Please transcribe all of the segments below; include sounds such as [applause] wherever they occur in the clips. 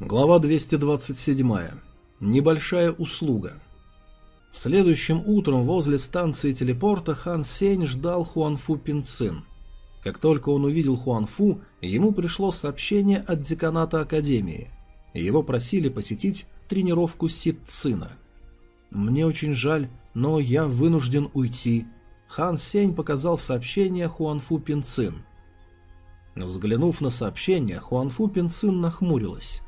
Глава 227. Небольшая услуга. Следующим утром возле станции телепорта Хан Сень ждал Хуанфу Пинцин. Как только он увидел Хуанфу, ему пришло сообщение от деканата Академии. Его просили посетить тренировку Ситцина. «Мне очень жаль, но я вынужден уйти». Хан Сень показал сообщение Хуанфу Пинцин. Взглянув на сообщение, Хуанфу Пинцин нахмурилась.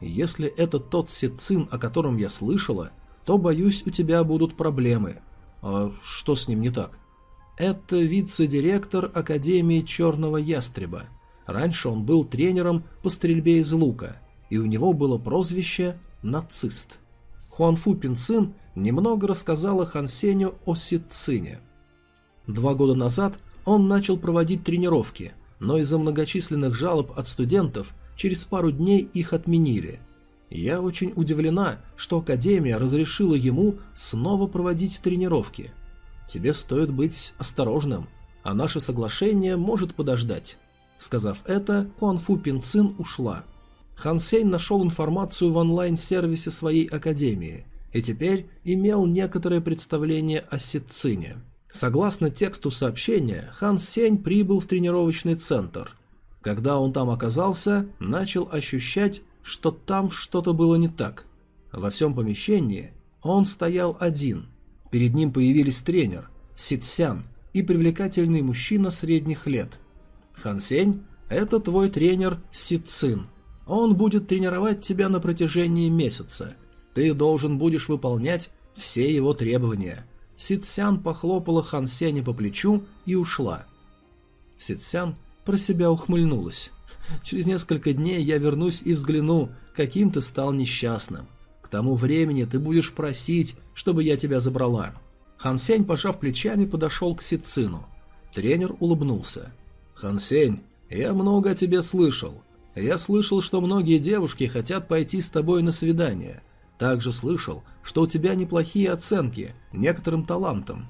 Если это тот Сицин, о котором я слышала, то, боюсь, у тебя будут проблемы. А что с ним не так? Это вице-директор Академии Черного Ястреба. Раньше он был тренером по стрельбе из лука, и у него было прозвище «нацист». Хуанфу Пинцин немного рассказала Хан Сеню о Сицине. Два года назад он начал проводить тренировки, но из-за многочисленных жалоб от студентов – через пару дней их отменили. Я очень удивлена, что Академия разрешила ему снова проводить тренировки. Тебе стоит быть осторожным, а наше соглашение может подождать. Сказав это, Хуанфу Пинцин ушла. Хан Сень нашел информацию в онлайн-сервисе своей Академии и теперь имел некоторое представление о Сицине. Согласно тексту сообщения, Хан Сень прибыл в тренировочный центр – когда он там оказался, начал ощущать, что там что-то было не так. Во всем помещении он стоял один. Перед ним появились тренер, Ситсян и привлекательный мужчина средних лет. «Хан Сень, это твой тренер Ситцин. Он будет тренировать тебя на протяжении месяца. Ты должен будешь выполнять все его требования». Ситсян похлопала Хан Сеня по плечу и ушла. Ситсян про себя ухмыльнулась. Через несколько дней я вернусь и взгляну, каким ты стал несчастным. К тому времени ты будешь просить, чтобы я тебя забрала. Хан Сень, пожав плечами, подошел к Сицину. Тренер улыбнулся. Хан Сень, я много о тебе слышал. Я слышал, что многие девушки хотят пойти с тобой на свидание. Также слышал, что у тебя неплохие оценки, некоторым талантам.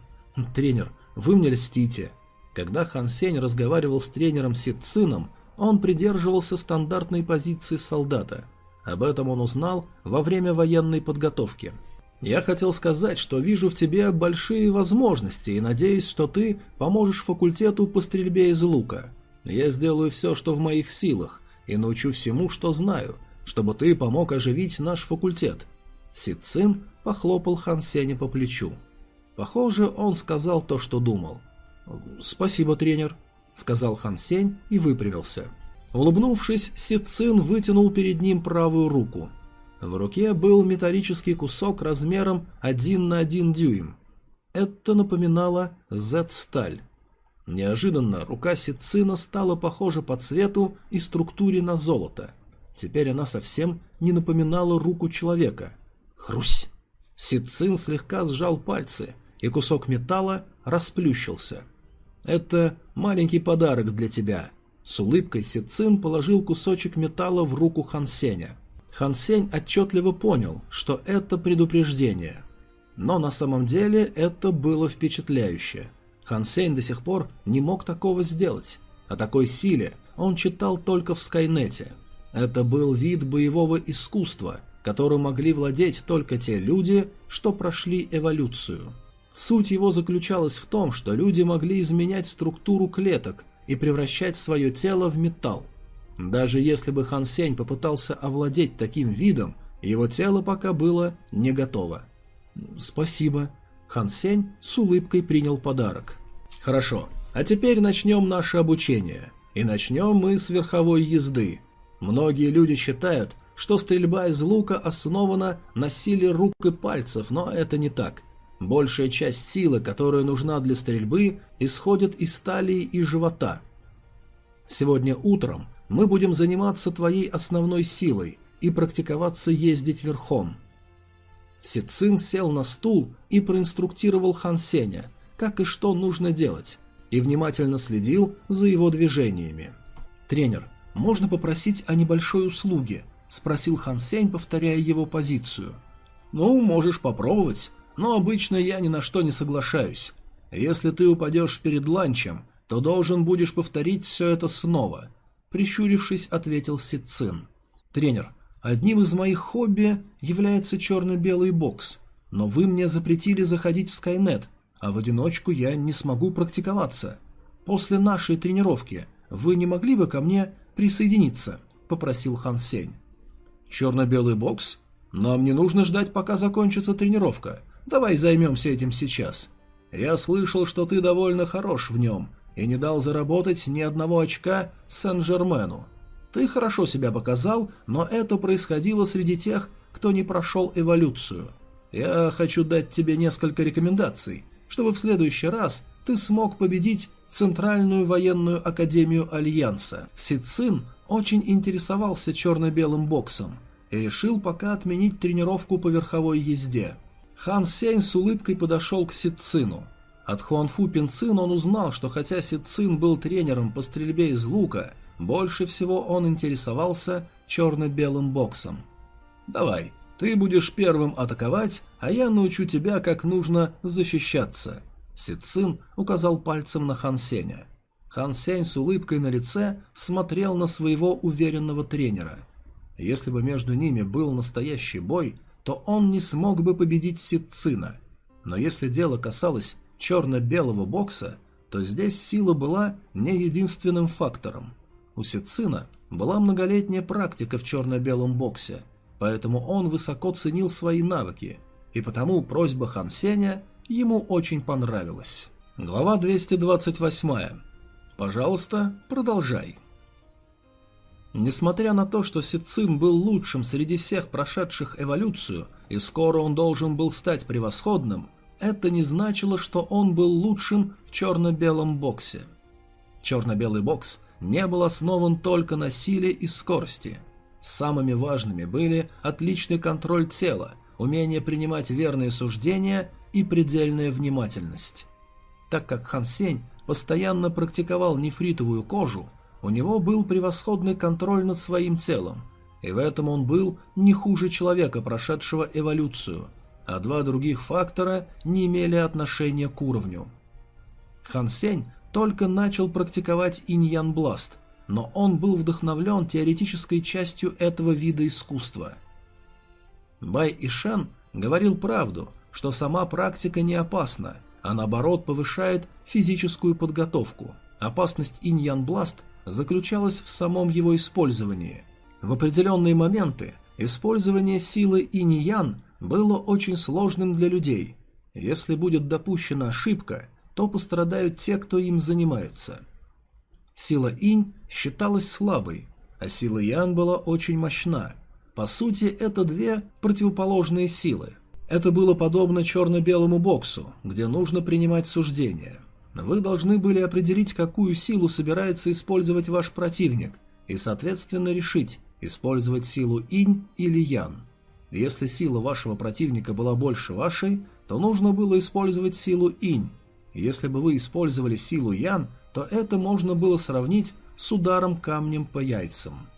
Тренер, вы мне льстите. Когда Хан Сень разговаривал с тренером Ситцином, он придерживался стандартной позиции солдата. Об этом он узнал во время военной подготовки. «Я хотел сказать, что вижу в тебе большие возможности и надеюсь, что ты поможешь факультету по стрельбе из лука. Я сделаю все, что в моих силах, и научу всему, что знаю, чтобы ты помог оживить наш факультет». Ситцин похлопал Хан Сеня по плечу. Похоже, он сказал то, что думал. «Спасибо, тренер», — сказал Хан Сень и выпрямился. Улыбнувшись, Сицин вытянул перед ним правую руку. В руке был металлический кусок размером 1 на 1 дюйм. Это напоминало Z-сталь. Неожиданно рука Сицина стала похожа по цвету и структуре на золото. Теперь она совсем не напоминала руку человека. Хрусь! Сицин слегка сжал пальцы, и кусок металла расплющился. Это маленький подарок для тебя». С улыбкой Сицин положил кусочек металла в руку Хансеня. Хансень отчетливо понял, что это предупреждение. Но на самом деле это было впечатляюще. Хансень до сих пор не мог такого сделать. О такой силе он читал только в Скайнете. Это был вид боевого искусства, которым могли владеть только те люди, что прошли эволюцию. Суть его заключалась в том, что люди могли изменять структуру клеток и превращать свое тело в металл. Даже если бы Хан Сень попытался овладеть таким видом, его тело пока было не готово. «Спасибо». Хан Сень с улыбкой принял подарок. «Хорошо, а теперь начнем наше обучение. И начнем мы с верховой езды. Многие люди считают, что стрельба из лука основана на силе рук и пальцев, но это не так. Большая часть силы, которая нужна для стрельбы, исходит из талии и живота. Сегодня утром мы будем заниматься твоей основной силой и практиковаться ездить верхом. Сицин сел на стул и проинструктировал Хан Сеня, как и что нужно делать, и внимательно следил за его движениями. «Тренер, можно попросить о небольшой услуге?» – спросил Хан Сень, повторяя его позицию. «Ну, можешь попробовать», но обычно я ни на что не соглашаюсь. Если ты упадешь перед ланчем, то должен будешь повторить все это снова», — прищурившись, ответил Сицин. «Тренер, одним из моих хобби является черно-белый бокс, но вы мне запретили заходить в Скайнет, а в одиночку я не смогу практиковаться. После нашей тренировки вы не могли бы ко мне присоединиться?» – попросил Хан Сень. «Черно-белый бокс? Нам не нужно ждать, пока закончится тренировка. Давай займемся этим сейчас. Я слышал, что ты довольно хорош в нем и не дал заработать ни одного очка Сен-Жермену. Ты хорошо себя показал, но это происходило среди тех, кто не прошел эволюцию. Я хочу дать тебе несколько рекомендаций, чтобы в следующий раз ты смог победить Центральную военную академию Альянса. Сицин очень интересовался черно-белым боксом и решил пока отменить тренировку по верховой езде. Хан Сень с улыбкой подошел к Сицину. От Хуанфу Пинцин он узнал, что хотя Сицин был тренером по стрельбе из лука, больше всего он интересовался черно-белым боксом. «Давай, ты будешь первым атаковать, а я научу тебя, как нужно защищаться», Сицин указал пальцем на Хан Сеня. Хан Сень с улыбкой на лице смотрел на своего уверенного тренера. Если бы между ними был настоящий бой, то он не смог бы победить Сицина. Но если дело касалось черно-белого бокса, то здесь сила была не единственным фактором. У Сицина была многолетняя практика в черно-белом боксе, поэтому он высоко ценил свои навыки, и потому просьба Хан Сеня ему очень понравилось. Глава 228. Пожалуйста, продолжай. Несмотря на то, что Сицин был лучшим среди всех прошедших эволюцию, и скоро он должен был стать превосходным, это не значило, что он был лучшим в черно-белом боксе. Черно-белый бокс не был основан только на силе и скорости. Самыми важными были отличный контроль тела, умение принимать верные суждения и предельная внимательность. Так как Хан Сень постоянно практиковал нефритовую кожу, у него был превосходный контроль над своим телом, и в этом он был не хуже человека, прошедшего эволюцию, а два других фактора не имели отношения к уровню. Хан Сень только начал практиковать иньян бласт, но он был вдохновлен теоретической частью этого вида искусства. Бай Ишен говорил правду, что сама практика не опасна, а наоборот повышает физическую подготовку. Опасность иньян-бласт заключалась в самом его использовании. В определенные моменты использование силы иньян было очень сложным для людей. Если будет допущена ошибка, то пострадают те, кто им занимается. Сила инь считалась слабой, а сила ян была очень мощна. По сути, это две противоположные силы – это было подобно черно-белому боксу, где нужно принимать суждения. Вы должны были определить, какую силу собирается использовать ваш противник, и, соответственно, решить, использовать силу инь или ян. Если сила вашего противника была больше вашей, то нужно было использовать силу инь. Если бы вы использовали силу ян, то это можно было сравнить с ударом камнем по яйцам.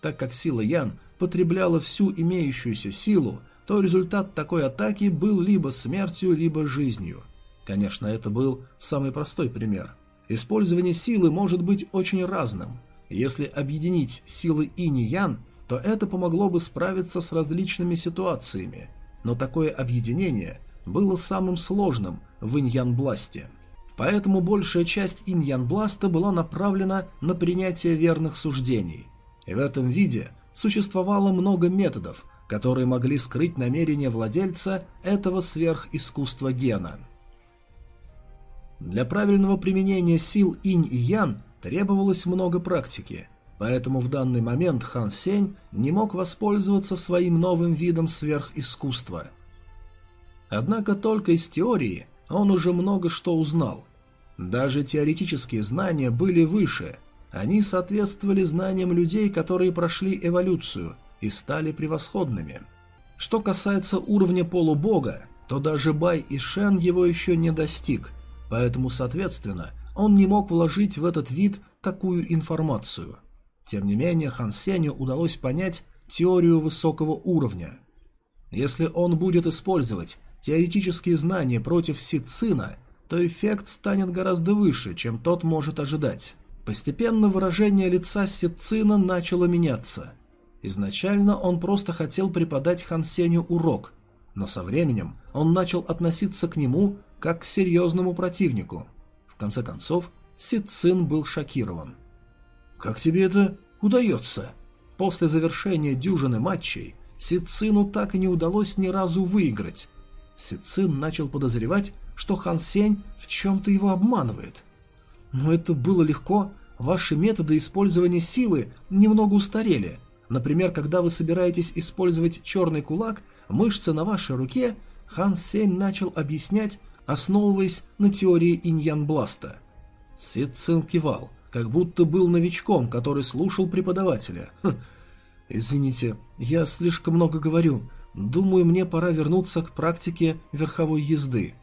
Так как сила ян потребляла всю имеющуюся силу, то результат такой атаки был либо смертью, либо жизнью. Конечно, это был самый простой пример. Использование силы может быть очень разным. Если объединить силы инь и ян, то это помогло бы справиться с различными ситуациями, но такое объединение было самым сложным в иньян-бласте. Поэтому большая часть иньян-бласта была направлена на принятие верных суждений. И в этом виде существовало много методов, которые могли скрыть намерения владельца этого сверхискусства гена. Для правильного применения сил инь и ян требовалось много практики, поэтому в данный момент Хан Сень не мог воспользоваться своим новым видом сверхискусства. Однако только из теории он уже много что узнал. Даже теоретические знания были выше, они соответствовали знаниям людей, которые прошли эволюцию – и стали превосходными. Что касается уровня полубога, то даже Бай и Шен его еще не достиг, поэтому, соответственно, он не мог вложить в этот вид такую информацию. Тем не менее, Хан Сеню удалось понять теорию высокого уровня. Если он будет использовать теоретические знания против Сицина, то эффект станет гораздо выше, чем тот может ожидать. Постепенно выражение лица Сицина начало меняться – Изначально он просто хотел преподать Хан Сеню урок, но со временем он начал относиться к нему как к серьезному противнику. В конце концов, Си был шокирован. «Как тебе это удается?» После завершения дюжины матчей Си так и не удалось ни разу выиграть. Си начал подозревать, что Хан Сень в чем-то его обманывает. Но это было легко, ваши методы использования силы немного устарели. Например, когда вы собираетесь использовать черный кулак, мышцы на вашей руке, Хан Сень начал объяснять, основываясь на теории иньян-бласта. Си Цин кивал, как будто был новичком, который слушал преподавателя. Хм. «Извините, я слишком много говорю. Думаю, мне пора вернуться к практике верховой езды».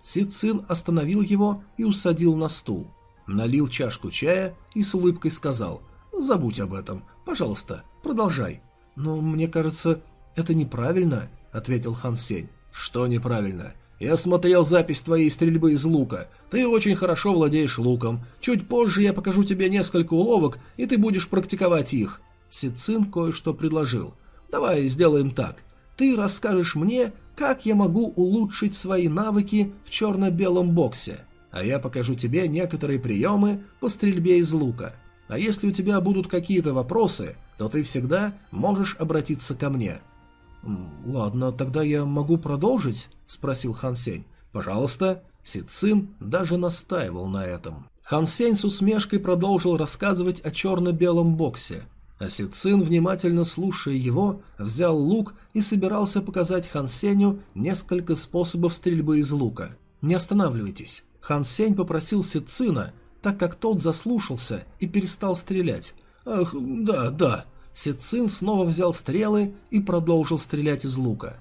Си Цин остановил его и усадил на стул. Налил чашку чая и с улыбкой сказал «Забудь об этом. Пожалуйста, продолжай». «Но мне кажется, это неправильно», — ответил Хан Сень. «Что неправильно? Я смотрел запись твоей стрельбы из лука. Ты очень хорошо владеешь луком. Чуть позже я покажу тебе несколько уловок, и ты будешь практиковать их. Сицин кое-что предложил. Давай сделаем так. Ты расскажешь мне, как я могу улучшить свои навыки в черно-белом боксе, а я покажу тебе некоторые приемы по стрельбе из лука. А если у тебя будут какие-то вопросы, то ты всегда можешь обратиться ко мне. «Ладно, тогда я могу продолжить?» – спросил Хан Сень. «Пожалуйста». Сицин даже настаивал на этом. Хан Сень с усмешкой продолжил рассказывать о черно-белом боксе. А Сицин, внимательно слушая его, взял лук и собирался показать Хан Сенью несколько способов стрельбы из лука. «Не останавливайтесь». Хан Сень попросил Сицина, так как тот заслушался и перестал стрелять. «Ах, да, да», Сицин снова взял стрелы и продолжил стрелять из лука.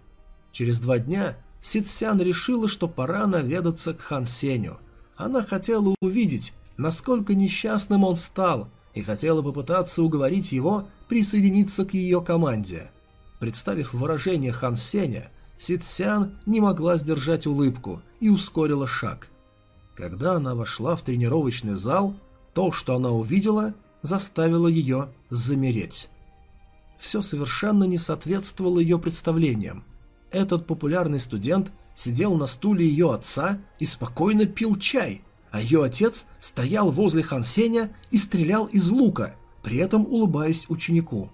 Через два дня Ситсян решила, что пора наведаться к Хан Сеню. Она хотела увидеть, насколько несчастным он стал, и хотела попытаться уговорить его присоединиться к ее команде. Представив выражение Хан Сеня, Ситсян не могла сдержать улыбку и ускорила шаг. Когда она вошла в тренировочный зал, то, что она увидела, заставило ее замереть все совершенно не соответствовало ее представлениям. Этот популярный студент сидел на стуле ее отца и спокойно пил чай, а ее отец стоял возле Хансеня и стрелял из лука, при этом улыбаясь ученику.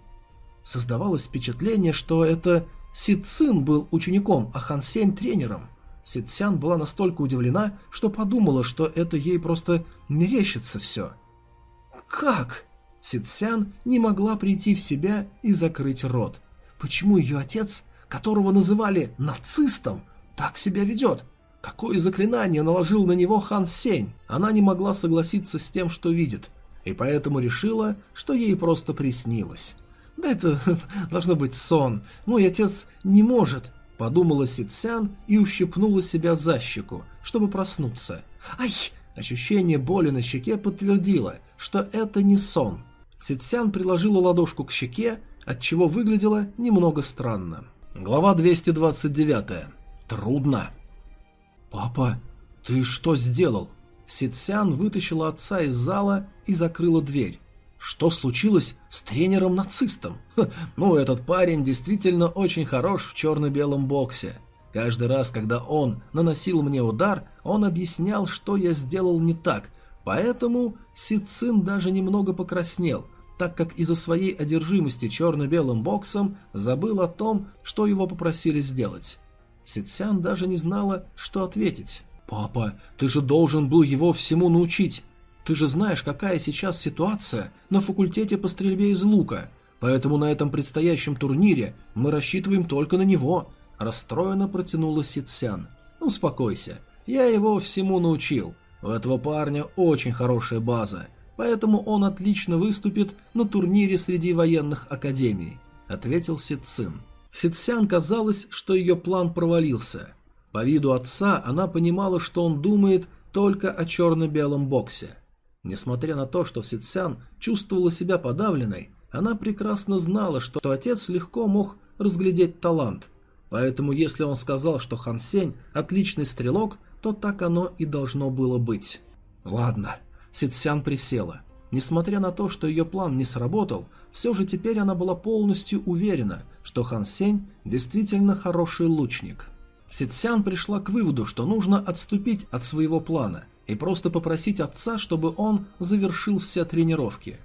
Создавалось впечатление, что это Сицин был учеником, а Хансень тренером. Сицян была настолько удивлена, что подумала, что это ей просто мерещится все. «Как?» Ситсян не могла прийти в себя и закрыть рот. Почему ее отец, которого называли нацистом, так себя ведет? Какое заклинание наложил на него Хан Сень? Она не могла согласиться с тем, что видит, и поэтому решила, что ей просто приснилось. «Да это [laughs] должно быть сон. Мой отец не может», — подумала Ситсян и ущипнула себя за щеку, чтобы проснуться. «Ай!» Ощущение боли на щеке подтвердило, что это не сон. Ситсян приложила ладошку к щеке, отчего выглядело немного странно. Глава 229. Трудно. «Папа, ты что сделал?» Ситсян вытащила отца из зала и закрыла дверь. Что случилось с тренером-нацистом? [laughs] Ну, этот парень действительно очень хорош в черно-белом боксе. Каждый раз, когда он наносил мне удар, он объяснял, что я сделал не так, поэтому Сицин даже немного покраснел, так как из-за своей одержимости черно-белым боксом забыл о том, что его попросили сделать. Ситсян даже не знала, что ответить. «Папа, ты же должен был его всему научить. Ты же знаешь, какая сейчас ситуация на факультете по стрельбе из лука, поэтому на этом предстоящем турнире мы рассчитываем только на него», – расстроенно протянула Ситсян. «Успокойся, я его всему научил. У этого парня очень хорошая база поэтому он отлично выступит на турнире среди военных академий», — ответил Сицин. Ситсян казалось, что ее план провалился. По виду отца она понимала, что он думает только о черно-белом боксе. Несмотря на то, что Ситсян чувствовала себя подавленной, она прекрасно знала, что отец легко мог разглядеть талант. Поэтому если он сказал, что Хан Сень отличный стрелок, то так оно и должно было быть. «Ладно, Ситсян присела. Несмотря на то, что ее план не сработал, все же теперь она была полностью уверена, что Хан Сень действительно хороший лучник. Ситсян пришла к выводу, что нужно отступить от своего плана и просто попросить отца, чтобы он завершил все тренировки.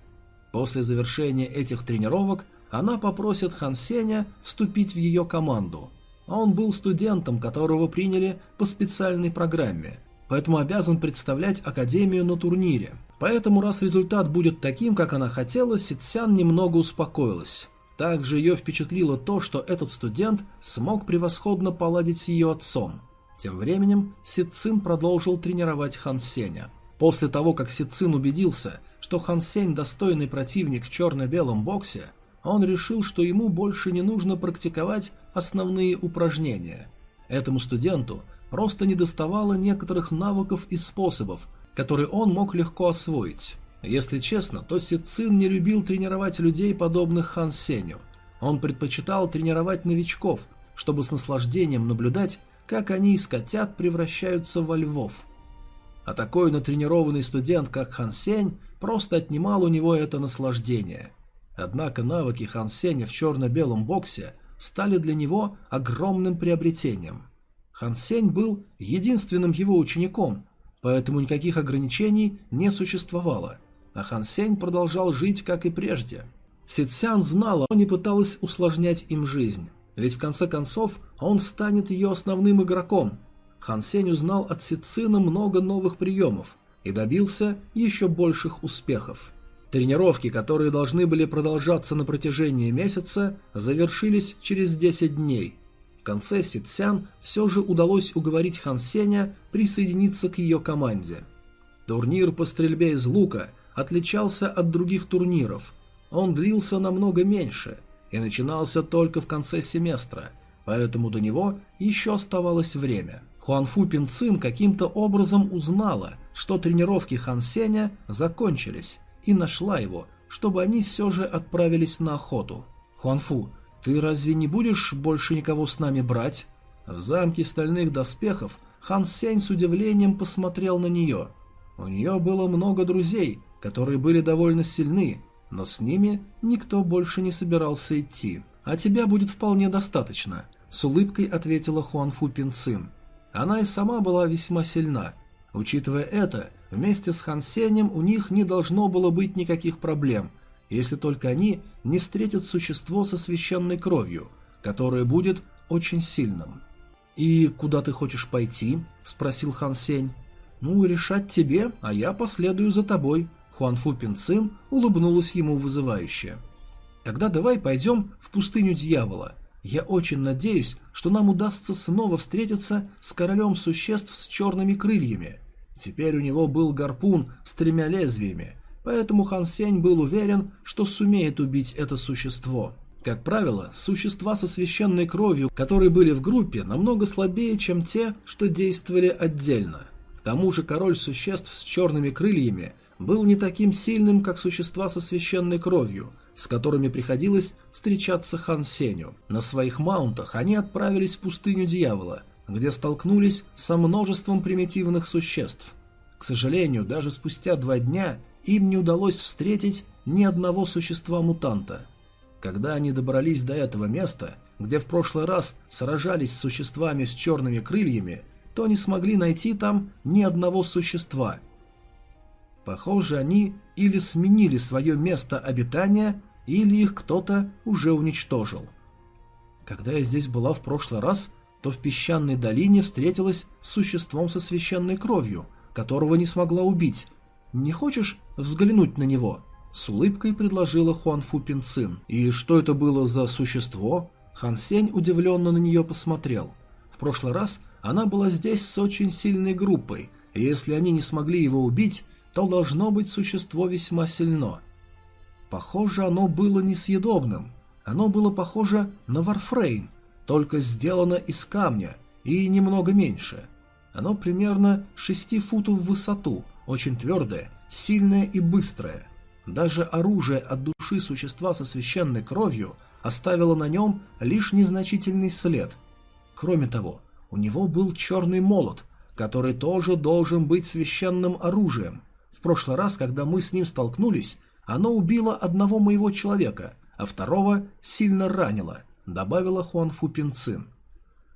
После завершения этих тренировок она попросит Хан Сеня вступить в ее команду. Он был студентом, которого приняли по специальной программе, поэтому обязан представлять Академию на турнире. Поэтому, раз результат будет таким, как она хотела, Ситсян немного успокоилась. Также ее впечатлило то, что этот студент смог превосходно поладить с ее отцом. Тем временем Ситцин продолжил тренировать Хан Сеня. После того, как Ситцин убедился, что Хан Сень достойный противник в черно-белом боксе, он решил, что ему больше не нужно практиковать основные упражнения. Этому студенту просто недоставало некоторых навыков и способов, которые он мог легко освоить. Если честно, то Сицин не любил тренировать людей, подобных Хан Сеню. Он предпочитал тренировать новичков, чтобы с наслаждением наблюдать, как они из котят превращаются во львов. А такой натренированный студент, как Хан Сень, просто отнимал у него это наслаждение. Однако навыки Хан Сеня в черно-белом боксе стали для него огромным приобретением. Хан Сень был единственным его учеником, поэтому никаких ограничений не существовало, а Хан Сень продолжал жить, как и прежде. Сицян знала, но не пыталась усложнять им жизнь, ведь в конце концов он станет ее основным игроком. Хан Сень узнал от Сицина много новых приемов и добился еще больших успехов. Тренировки, которые должны были продолжаться на протяжении месяца, завершились через 10 дней – конце Ситсян все же удалось уговорить Хан Сеня присоединиться к ее команде. Турнир по стрельбе из лука отличался от других турниров. Он длился намного меньше и начинался только в конце семестра, поэтому до него еще оставалось время. Хуанфу Пинцин каким-то образом узнала, что тренировки Хан Сеня закончились, и нашла его, чтобы они все же отправились на охоту. Хуанфу, «Ты разве не будешь больше никого с нами брать?» В замке стальных доспехов Хан Сень с удивлением посмотрел на нее. У нее было много друзей, которые были довольно сильны, но с ними никто больше не собирался идти. «А тебя будет вполне достаточно», — с улыбкой ответила Хуанфу Пинцин. Она и сама была весьма сильна. Учитывая это, вместе с Хан Сенем у них не должно было быть никаких проблем, если только они не встретят существо со священной кровью, которое будет очень сильным. «И куда ты хочешь пойти?» – спросил Хан Сень. «Ну, решать тебе, а я последую за тобой». Хуанфу Пинцин улыбнулась ему вызывающе. «Тогда давай пойдем в пустыню дьявола. Я очень надеюсь, что нам удастся снова встретиться с королем существ с черными крыльями. Теперь у него был гарпун с тремя лезвиями, поэтому Хан Сень был уверен, что сумеет убить это существо. Как правило, существа со священной кровью, которые были в группе, намного слабее, чем те, что действовали отдельно. К тому же король существ с черными крыльями был не таким сильным, как существа со священной кровью, с которыми приходилось встречаться Хан Сеню. На своих маунтах они отправились в пустыню дьявола, где столкнулись со множеством примитивных существ. К сожалению, даже спустя два дня им не удалось встретить ни одного существа-мутанта. Когда они добрались до этого места, где в прошлый раз сражались с существами с черными крыльями, то не смогли найти там ни одного существа. Похоже, они или сменили свое место обитания, или их кто-то уже уничтожил. Когда я здесь была в прошлый раз, то в песчаной долине встретилась с существом со священной кровью, которого не смогла убить, не хочешь взглянуть на него?» С улыбкой предложила Хуанфу Пинцин. «И что это было за существо?» Хан Сень удивленно на нее посмотрел. В прошлый раз она была здесь с очень сильной группой, и если они не смогли его убить, то должно быть существо весьма сильно. Похоже, оно было несъедобным. Оно было похоже на Варфрейм, только сделано из камня и немного меньше. Оно примерно 6 футов в высоту – очень твердое, сильное и быстрое. Даже оружие от души существа со священной кровью оставило на нем лишь незначительный след. Кроме того, у него был черный молот, который тоже должен быть священным оружием. В прошлый раз, когда мы с ним столкнулись, Оно убило одного моего человека, а второго сильно ранило, добавила Хуанфу Пинцин.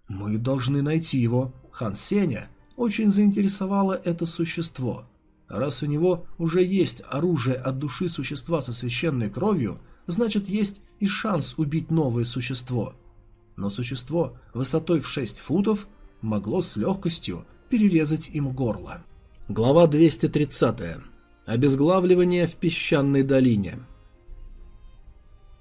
Мы должны найти его. Хан Сеня очень заинтересовало это существо. Раз у него уже есть оружие от души существа со священной кровью, значит есть и шанс убить новое существо. Но существо высотой в 6 футов могло с легкостью перерезать им горло. Глава 230. Обезглавливание в песчаной долине.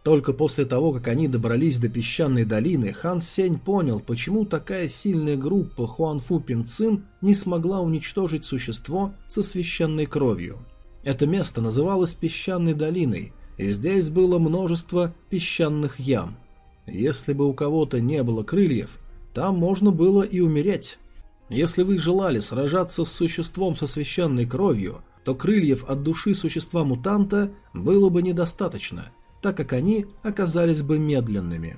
Только после того, как они добрались до песчаной долины, Хан Сень понял, почему такая сильная группа Хуанфу Пинцин не смогла уничтожить существо со священной кровью. Это место называлось песчаной долиной, и здесь было множество песчаных ям. Если бы у кого-то не было крыльев, там можно было и умереть. Если вы желали сражаться с существом со священной кровью, то крыльев от души существа-мутанта было бы недостаточно – так как они оказались бы медленными.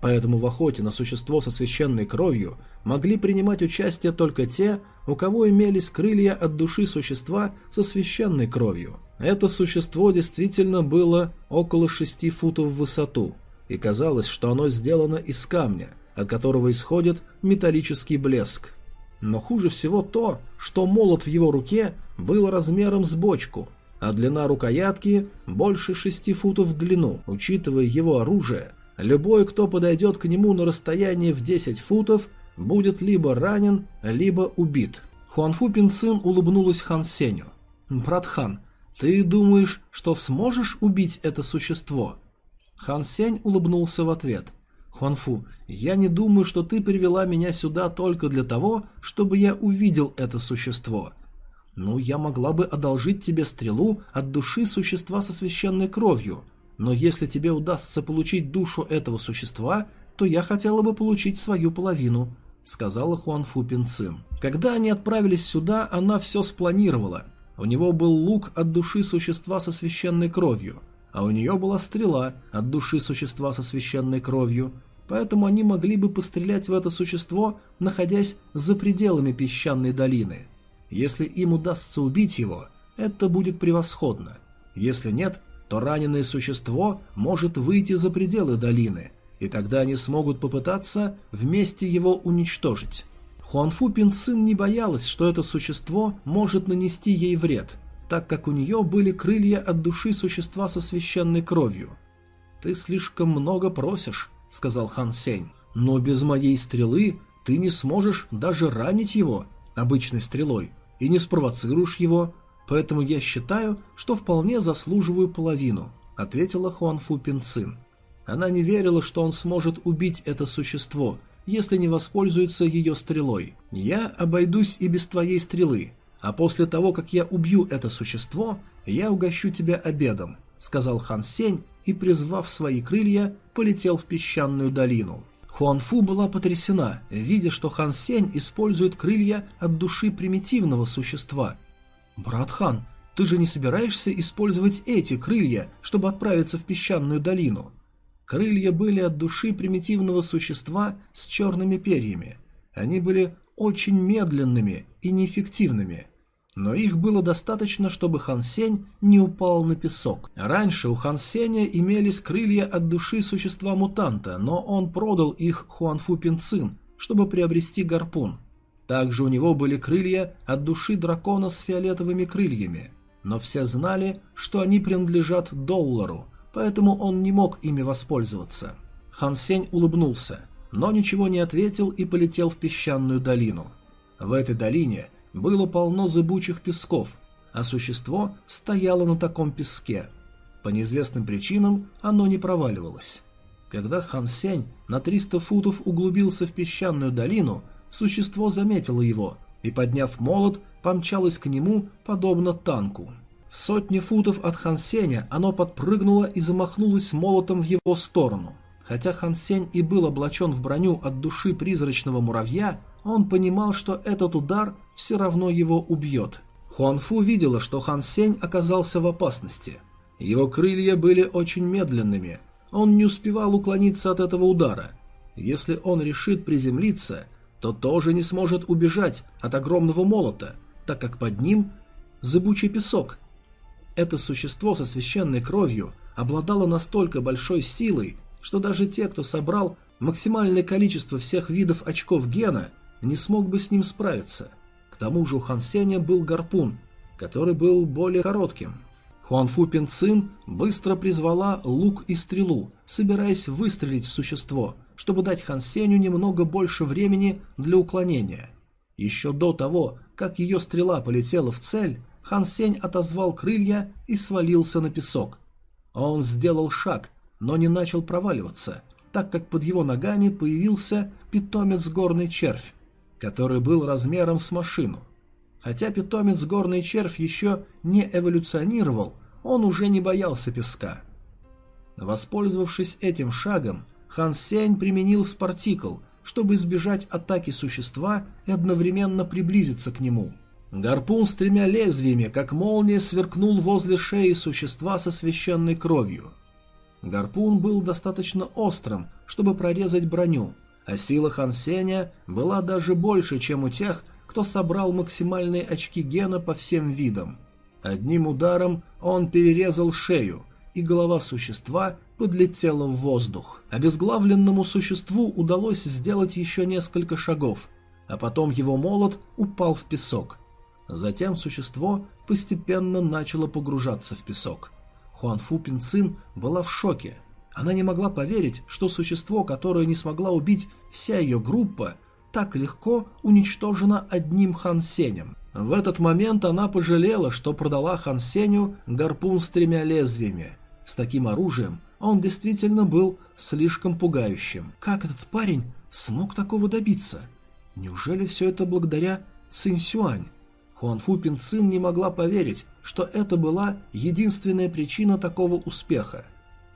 Поэтому в охоте на существо со священной кровью могли принимать участие только те, у кого имелись крылья от души существа со священной кровью. Это существо действительно было около шести футов в высоту, и казалось, что оно сделано из камня, от которого исходит металлический блеск. Но хуже всего то, что молот в его руке был размером с бочку – а длина рукоятки больше шести футов в длину. Учитывая его оружие, любой, кто подойдет к нему на расстоянии в 10 футов, будет либо ранен, либо убит. Хуанфу Пинцин улыбнулась Хан Сеню. «Брат Хан, ты думаешь, что сможешь убить это существо?» Хан Сень улыбнулся в ответ. «Хуанфу, я не думаю, что ты привела меня сюда только для того, чтобы я увидел это существо. «Ну, я могла бы одолжить тебе стрелу от души существа со священной кровью, но если тебе удастся получить душу этого существа, то я хотела бы получить свою половину», — сказала Хуан Фу Пин Цин. Когда они отправились сюда, она все спланировала. У него был лук от души существа со священной кровью, а у нее была стрела от души существа со священной кровью, поэтому они могли бы пострелять в это существо, находясь за пределами песчаной долины. Если им удастся убить его, это будет превосходно. Если нет, то раненое существо может выйти за пределы долины, и тогда они смогут попытаться вместе его уничтожить. Хуанфу Пинцин не боялась, что это существо может нанести ей вред, так как у нее были крылья от души существа со священной кровью. «Ты слишком много просишь», — сказал Хан Сень, — «но без моей стрелы ты не сможешь даже ранить его обычной стрелой, и не спровоцируешь его, поэтому я считаю, что вполне заслуживаю половину», — ответила Хуанфу Пинцин. Она не верила, что он сможет убить это существо, если не воспользуется ее стрелой. «Я обойдусь и без твоей стрелы, а после того, как я убью это существо, я угощу тебя обедом», — сказал Хан Сень и, призвав свои крылья, полетел в песчаную долину. Хуанфу была потрясена, видя, что Хан Сень использует крылья от души примитивного существа. «Брат Хан, ты же не собираешься использовать эти крылья, чтобы отправиться в песчаную долину?» Крылья были от души примитивного существа с черными перьями. Они были очень медленными и неэффективными но их было достаточно, чтобы Хан Сень не упал на песок. Раньше у Хан Сеня имелись крылья от души существа-мутанта, но он продал их Хуанфу Пинцин, чтобы приобрести гарпун. Также у него были крылья от души дракона с фиолетовыми крыльями, но все знали, что они принадлежат доллару, поэтому он не мог ими воспользоваться. Хан Сень улыбнулся, но ничего не ответил и полетел в песчаную долину. В этой долине – было полно зыбучих песков, а существо стояло на таком песке. По неизвестным причинам оно не проваливалось. Когда Хан Сень на 300 футов углубился в песчаную долину, существо заметило его и, подняв молот, помчалось к нему, подобно танку. В сотни футов от Хан Сеня оно подпрыгнуло и замахнулось молотом в его сторону. Хотя Хан Сень и был облачен в броню от души призрачного муравья, он понимал, что этот удар все равно его убьет. Хуанфу видела, что Хан Сень оказался в опасности. Его крылья были очень медленными. Он не успевал уклониться от этого удара. Если он решит приземлиться, то тоже не сможет убежать от огромного молота, так как под ним зыбучий песок. Это существо со священной кровью обладало настолько большой силой, что даже те, кто собрал максимальное количество всех видов очков гена, не смог бы с ним справиться. К тому же у Хан Сеня был гарпун, который был более коротким. Хуанфу Пинцин быстро призвала лук и стрелу, собираясь выстрелить в существо, чтобы дать Хан Сеню немного больше времени для уклонения. Еще до того, как ее стрела полетела в цель, Хан Сень отозвал крылья и свалился на песок. Он сделал шаг, но не начал проваливаться, так как под его ногами появился питомец горный червь, который был размером с машину. Хотя питомец горный червь еще не эволюционировал, он уже не боялся песка. Воспользовавшись этим шагом, Хан Сень применил спартикл, чтобы избежать атаки существа и одновременно приблизиться к нему. Гарпун с тремя лезвиями, как молния, сверкнул возле шеи существа со священной кровью. Гарпун был достаточно острым, чтобы прорезать броню, а сила Хан Сеня была даже больше, чем у тех, кто собрал максимальные очки гена по всем видам. Одним ударом он перерезал шею, и голова существа подлетела в воздух. Обезглавленному существу удалось сделать еще несколько шагов, а потом его молот упал в песок. Затем существо постепенно начало погружаться в песок. Хуанфу Пинцин была в шоке. Она не могла поверить, что существо, которое не смогла убить вся ее группа, так легко уничтожено одним Хан Сенем. В этот момент она пожалела, что продала Хан Сеню гарпун с тремя лезвиями. С таким оружием он действительно был слишком пугающим. Как этот парень смог такого добиться? Неужели все это благодаря Цинсюань? Хуанфу Пинцин не могла поверить, что это была единственная причина такого успеха.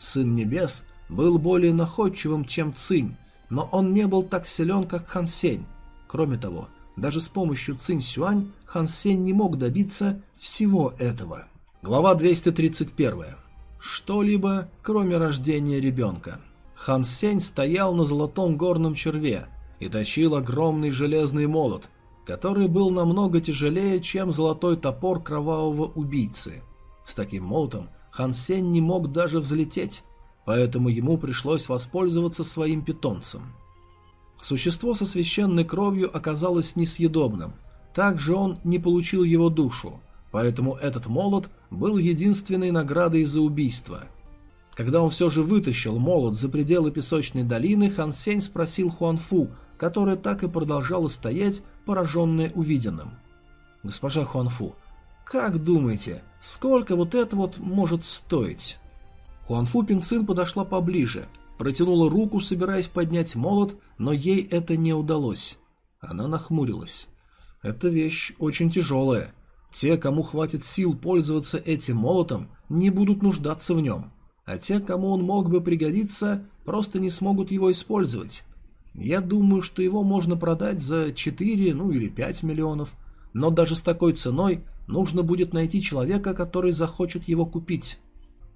Сын Небес был более находчивым, чем Цинь, но он не был так силен, как Хан Сень. Кроме того, даже с помощью Цинь Сюань Хан Сень не мог добиться всего этого. Глава 231. Что-либо, кроме рождения ребенка. Хан Сень стоял на золотом горном черве и точил огромный железный молот, который был намного тяжелее, чем золотой топор кровавого убийцы. С таким молотом Хан Сень не мог даже взлететь, поэтому ему пришлось воспользоваться своим питомцем. Существо со священной кровью оказалось несъедобным, также он не получил его душу, поэтому этот молот был единственной наградой за убийство. Когда он все же вытащил молот за пределы песочной долины, Хан Сень спросил Хуанфу, которая так и продолжала стоять, пораженная увиденным. «Госпожа Хуанфу, как думаете, сколько вот это вот может стоить?» Хуанфу Пинцин подошла поближе, протянула руку, собираясь поднять молот, но ей это не удалось. Она нахмурилась. «Эта вещь очень тяжелая. Те, кому хватит сил пользоваться этим молотом, не будут нуждаться в нем. А те, кому он мог бы пригодиться, просто не смогут его использовать. Я думаю, что его можно продать за 4, ну или 5 миллионов. Но даже с такой ценой нужно будет найти человека, который захочет его купить.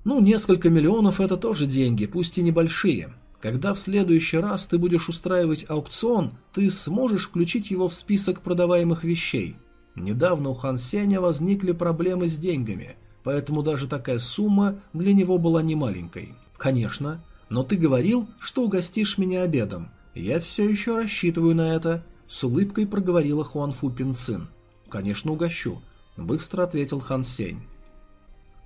Ну, несколько миллионов это тоже деньги, пусть и небольшие. Когда в следующий раз ты будешь устраивать аукцион, ты сможешь включить его в список продаваемых вещей. Недавно у Хан Сеня возникли проблемы с деньгами, поэтому даже такая сумма для него была немаленькой. Конечно, но ты говорил, что угостишь меня обедом. «Я все еще рассчитываю на это», — с улыбкой проговорила Хуан Фу Пинцин. «Конечно, угощу», — быстро ответил Хан Сень.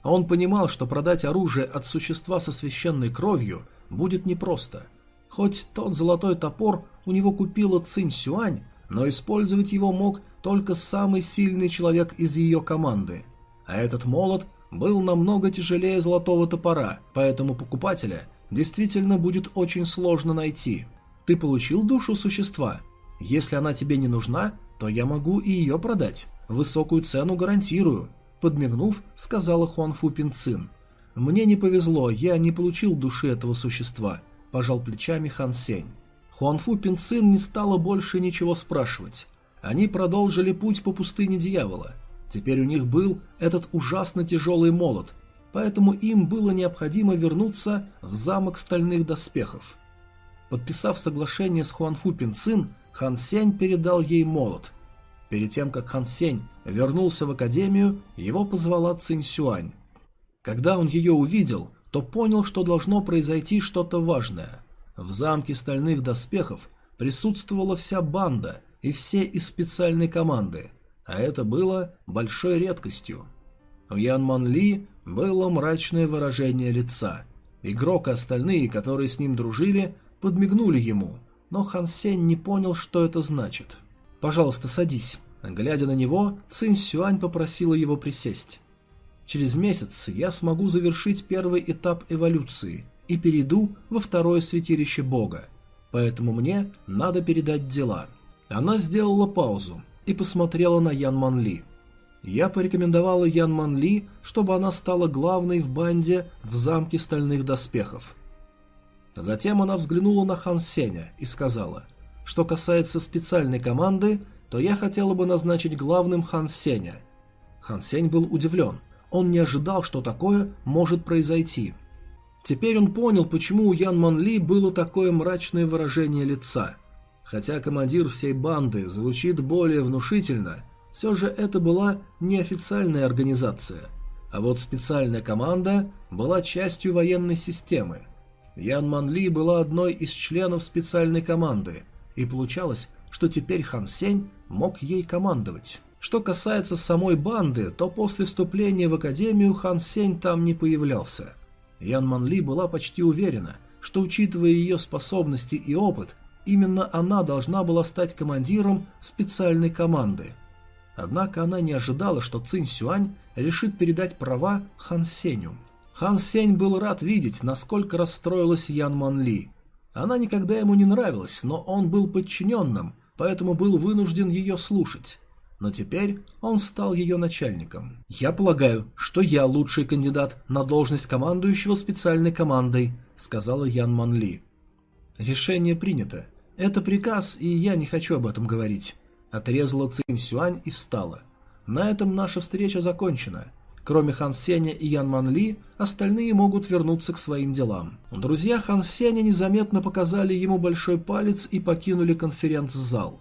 А он понимал, что продать оружие от существа со священной кровью будет непросто. Хоть тот золотой топор у него купила Цинь Сюань, но использовать его мог только самый сильный человек из ее команды. А этот молот был намного тяжелее золотого топора, поэтому покупателя действительно будет очень сложно найти. Ты получил душу существа. Если она тебе не нужна, то я могу и ее продать. Высокую цену гарантирую. Подмигнув, сказала Хуанфу Пинцин. Мне не повезло, я не получил души этого существа. Пожал плечами Хан Сень. Хуанфу Пинцин не стала больше ничего спрашивать. Они продолжили путь по пустыне дьявола. Теперь у них был этот ужасно тяжелый молот, поэтому им было необходимо вернуться в замок стальных доспехов. Подписав соглашение с Хуанфу Пинцин, Хан Сень передал ей молот. Перед тем, как Хан Сень вернулся в академию, его позвала Цинь Сюань. Когда он ее увидел, то понял, что должно произойти что-то важное. В замке стальных доспехов присутствовала вся банда и все из специальной команды, а это было большой редкостью. У Ян Ман Ли было мрачное выражение лица. Игрок и остальные, которые с ним дружили, подмигнули ему, но Хан Сень не понял, что это значит. «Пожалуйста, садись». Глядя на него, Цинь Сюань попросила его присесть. «Через месяц я смогу завершить первый этап эволюции и перейду во второе святилище Бога, поэтому мне надо передать дела». Она сделала паузу и посмотрела на Ян Ман Ли. Я порекомендовала Ян Ман Ли, чтобы она стала главной в банде в замке стальных доспехов. Затем она взглянула на Хан Сеня и сказала, что касается специальной команды, то я хотела бы назначить главным Хан Сеня. Хан Сень был удивлен. Он не ожидал, что такое может произойти. Теперь он понял, почему у Ян Ман Ли было такое мрачное выражение лица. Хотя командир всей банды звучит более внушительно – все же это была неофициальная организация, а вот специальная команда была частью военной системы. Ян Ман Ли была одной из членов специальной команды, и получалось, что теперь Хан Сень мог ей командовать. Что касается самой банды, то после вступления в академию Хан Сень там не появлялся. Ян Ман Ли была почти уверена, что учитывая ее способности и опыт, именно она должна была стать командиром специальной команды – Однако она не ожидала, что Цинь Сюань решит передать права Хан Сеню. Хан Сень был рад видеть, насколько расстроилась Ян Ман Ли. Она никогда ему не нравилась, но он был подчиненным, поэтому был вынужден ее слушать. Но теперь он стал ее начальником. «Я полагаю, что я лучший кандидат на должность командующего специальной командой», сказала Ян Ман Ли. «Решение принято. Это приказ, и я не хочу об этом говорить. Отрезала Цинь Сюань и встала. На этом наша встреча закончена. Кроме Хан Сеня и Ян Ман Ли, остальные могут вернуться к своим делам. Друзья Хан Сеня незаметно показали ему большой палец и покинули конференц-зал.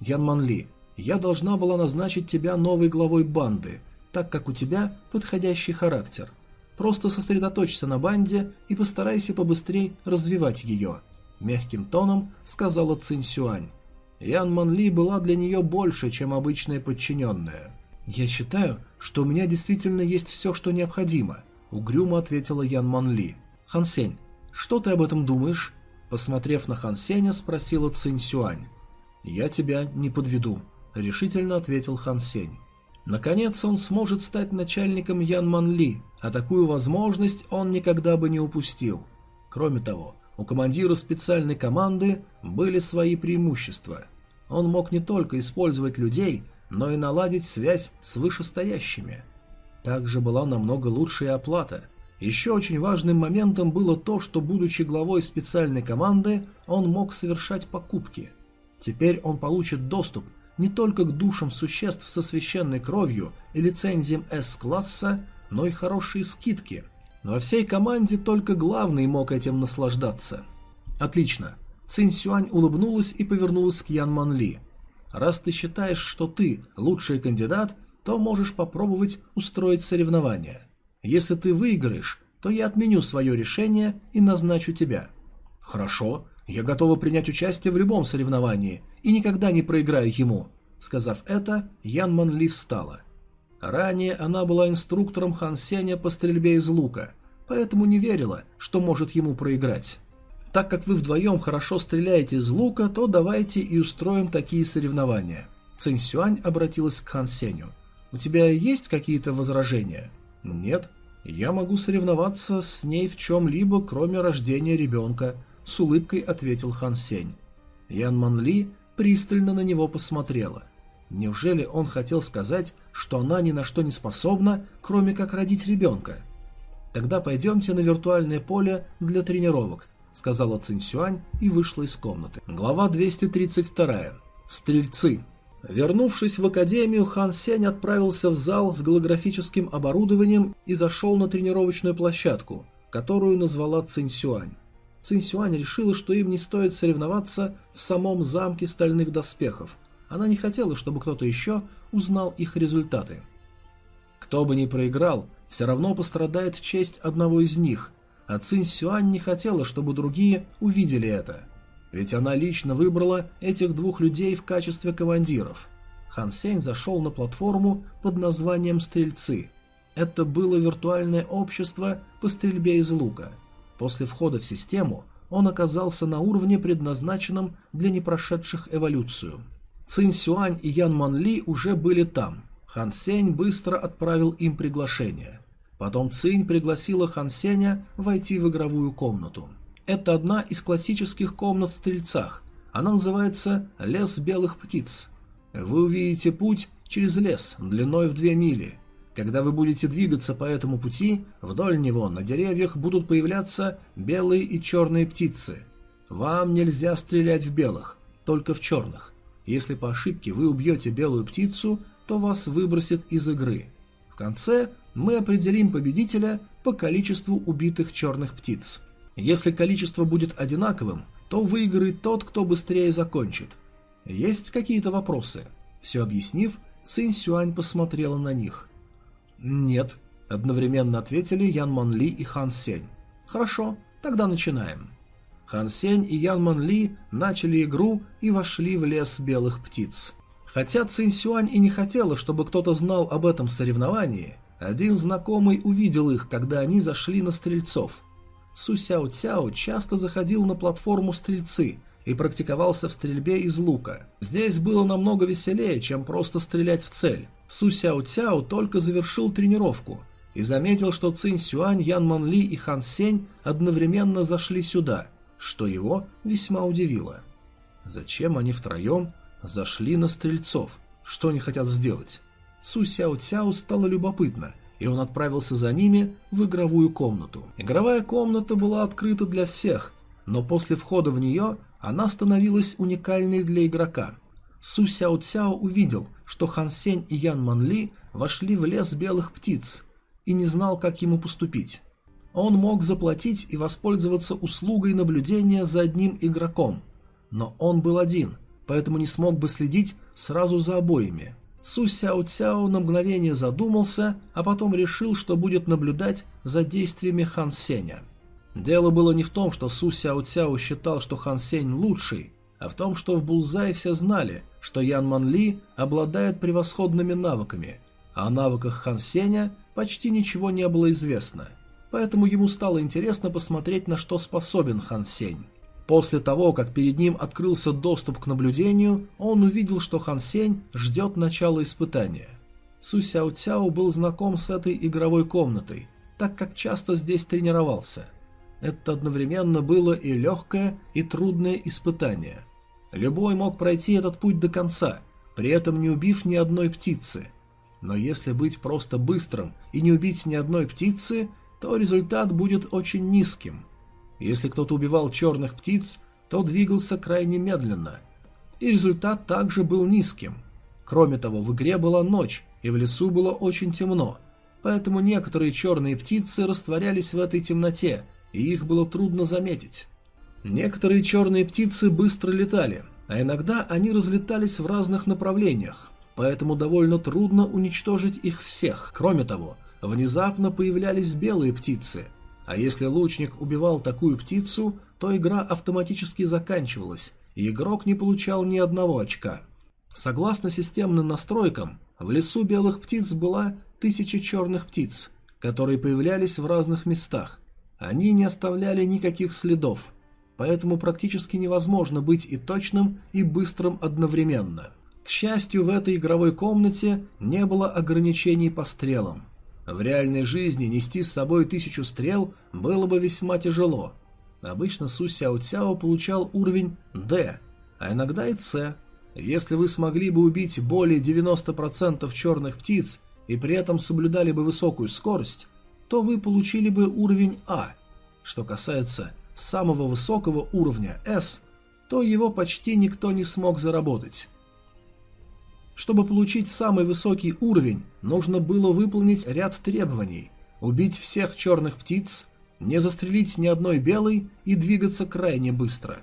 Ян Ман Ли, я должна была назначить тебя новой главой банды, так как у тебя подходящий характер. Просто сосредоточься на банде и постарайся побыстрее развивать ее», – мягким тоном сказала Цинь Сюань. Ян Ман Ли была для нее больше, чем обычная подчиненная. «Я считаю, что у меня действительно есть все, что необходимо», — угрюмо ответила Ян Ман Ли. «Хан Сень, что ты об этом думаешь?» Посмотрев на Хан Сеня, спросила Цинь Сюань. «Я тебя не подведу», — решительно ответил Хан Сень. Наконец он сможет стать начальником Ян Ман Ли, а такую возможность он никогда бы не упустил. Кроме того, у командира специальной команды были свои преимущества. Он мог не только использовать людей, но и наладить связь с вышестоящими. Также была намного лучшая оплата. Еще очень важным моментом было то, что, будучи главой специальной команды, он мог совершать покупки. Теперь он получит доступ не только к душам существ со священной кровью и лицензиям С-класса, но и хорошие скидки – во всей команде только главный мог этим наслаждаться. Отлично. Цинь Сюань улыбнулась и повернулась к Ян Ман Ли. Раз ты считаешь, что ты лучший кандидат, то можешь попробовать устроить соревнование. Если ты выиграешь, то я отменю свое решение и назначу тебя. Хорошо, я готова принять участие в любом соревновании и никогда не проиграю ему. Сказав это, Ян Ман Ли встала. Ранее она была инструктором Хан Сеня по стрельбе из лука, поэтому не верила, что может ему проиграть. Так как вы вдвоем хорошо стреляете из лука, то давайте и устроим такие соревнования. Цинь Сюань обратилась к Хан Сеню. «У тебя есть какие-то возражения?» «Нет. Я могу соревноваться с ней в чем-либо, кроме рождения ребенка», — с улыбкой ответил Хан Сень. Ян Ман Ли пристально на него посмотрела. Неужели он хотел сказать, что она ни на что не способна, кроме как родить ребенка? Тогда пойдемте на виртуальное поле для тренировок, сказала Цинсюань и вышла из комнаты. Глава 232. Стрельцы. Вернувшись в академию, Хан Сень отправился в зал с голографическим оборудованием и зашел на тренировочную площадку, которую назвала Цинсюань. Цинсюань решила, что им не стоит соревноваться в самом замке стальных доспехов – она не хотела, чтобы кто-то еще узнал их результаты. Кто бы ни проиграл, все равно пострадает честь одного из них, а Цинь Сюань не хотела, чтобы другие увидели это. Ведь она лично выбрала этих двух людей в качестве командиров. Хан Сень зашел на платформу под названием «Стрельцы». Это было виртуальное общество по стрельбе из лука. После входа в систему он оказался на уровне, предназначенном для непрошедших эволюцию. Цинь Сюань и Ян Ман Ли уже были там. Хан Сень быстро отправил им приглашение. Потом Цинь пригласила Хан Сеня войти в игровую комнату. Это одна из классических комнат в Стрельцах. Она называется «Лес белых птиц». Вы увидите путь через лес длиной в две мили. Когда вы будете двигаться по этому пути, вдоль него на деревьях будут появляться белые и черные птицы. Вам нельзя стрелять в белых, только в черных. Если по ошибке вы убьете белую птицу, то вас выбросит из игры. В конце мы определим победителя по количеству убитых черных птиц. Если количество будет одинаковым, то выиграет тот, кто быстрее закончит. Есть какие-то вопросы? Все объяснив, Цинь Сюань посмотрела на них. «Нет», — одновременно ответили Ян Ман Ли и Хан Сень. «Хорошо, тогда начинаем». Хан Сень и Ян Ман Ли начали игру и вошли в лес белых птиц. Хотя Цинь Сюань и не хотела, чтобы кто-то знал об этом соревновании, один знакомый увидел их, когда они зашли на стрельцов. Су Сяо Цяо часто заходил на платформу стрельцы и практиковался в стрельбе из лука. Здесь было намного веселее, чем просто стрелять в цель. Су Сяо Цяо только завершил тренировку и заметил, что Цинь Сюань, Ян Ман Ли и Хан Сень одновременно зашли сюда, что его весьма удивило. Зачем они втроем зашли на стрельцов? Что они хотят сделать? Су Сяо Цяо стало любопытно, и он отправился за ними в игровую комнату. Игровая комната была открыта для всех, но после входа в нее она становилась уникальной для игрока. Су Сяо Цяо увидел, что Хан Сень и Ян Ман Ли вошли в лес белых птиц и не знал, как ему поступить. Он мог заплатить и воспользоваться услугой наблюдения за одним игроком, но он был один, поэтому не смог бы следить сразу за обоими. Су Сяо Цяо на мгновение задумался, а потом решил, что будет наблюдать за действиями Хан Сеня. Дело было не в том, что Су Сяо Цяо считал, что Хан Сень лучший, а в том, что в Булзае все знали, что Ян Ман Ли обладает превосходными навыками, а о навыках Хан Сеня почти ничего не было известно, поэтому ему стало интересно посмотреть, на что способен Хан Сень. После того, как перед ним открылся доступ к наблюдению, он увидел, что Хан Сень ждет начала испытания. Су Сяо Цяо был знаком с этой игровой комнатой, так как часто здесь тренировался – это одновременно было и легкое, и трудное испытание. Любой мог пройти этот путь до конца, при этом не убив ни одной птицы. Но если быть просто быстрым и не убить ни одной птицы, то результат будет очень низким. Если кто-то убивал черных птиц, то двигался крайне медленно. И результат также был низким. Кроме того, в игре была ночь, и в лесу было очень темно, поэтому некоторые черные птицы растворялись в этой темноте, и их было трудно заметить. Некоторые черные птицы быстро летали, а иногда они разлетались в разных направлениях, поэтому довольно трудно уничтожить их всех. Кроме того, внезапно появлялись белые птицы, а если лучник убивал такую птицу, то игра автоматически заканчивалась, и игрок не получал ни одного очка. Согласно системным настройкам, в лесу белых птиц была тысяча черных птиц, которые появлялись в разных местах, они не оставляли никаких следов, поэтому практически невозможно быть и точным, и быстрым одновременно. К счастью, в этой игровой комнате не было ограничений по стрелам. В реальной жизни нести с собой тысячу стрел было бы весьма тяжело. Обычно Су Сяо Цяо получал уровень D, а иногда и C. Если вы смогли бы убить более 90% черных птиц и при этом соблюдали бы высокую скорость, то вы получили бы уровень А. Что касается самого высокого уровня S, то его почти никто не смог заработать. Чтобы получить самый высокий уровень, нужно было выполнить ряд требований, убить всех черных птиц, не застрелить ни одной белой и двигаться крайне быстро.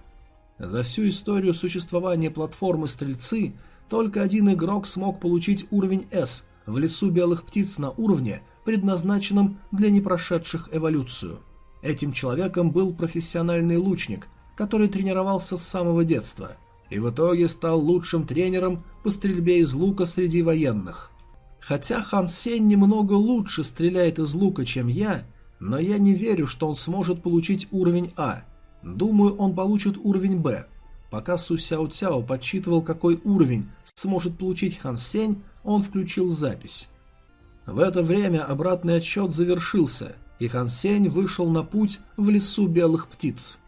За всю историю существования платформы «Стрельцы» только один игрок смог получить уровень S в лесу белых птиц на уровне, предназначенным для непрошедших эволюцию. Этим человеком был профессиональный лучник, который тренировался с самого детства и в итоге стал лучшим тренером по стрельбе из лука среди военных. Хотя Хан Сень немного лучше стреляет из лука, чем я, но я не верю, что он сможет получить уровень А. Думаю, он получит уровень Б. Пока Су Сяо Цяо подсчитывал, какой уровень сможет получить Хан Сень, он включил запись. В это время обратный отсчет завершился, и Хан Сень вышел на путь в лесу белых птиц.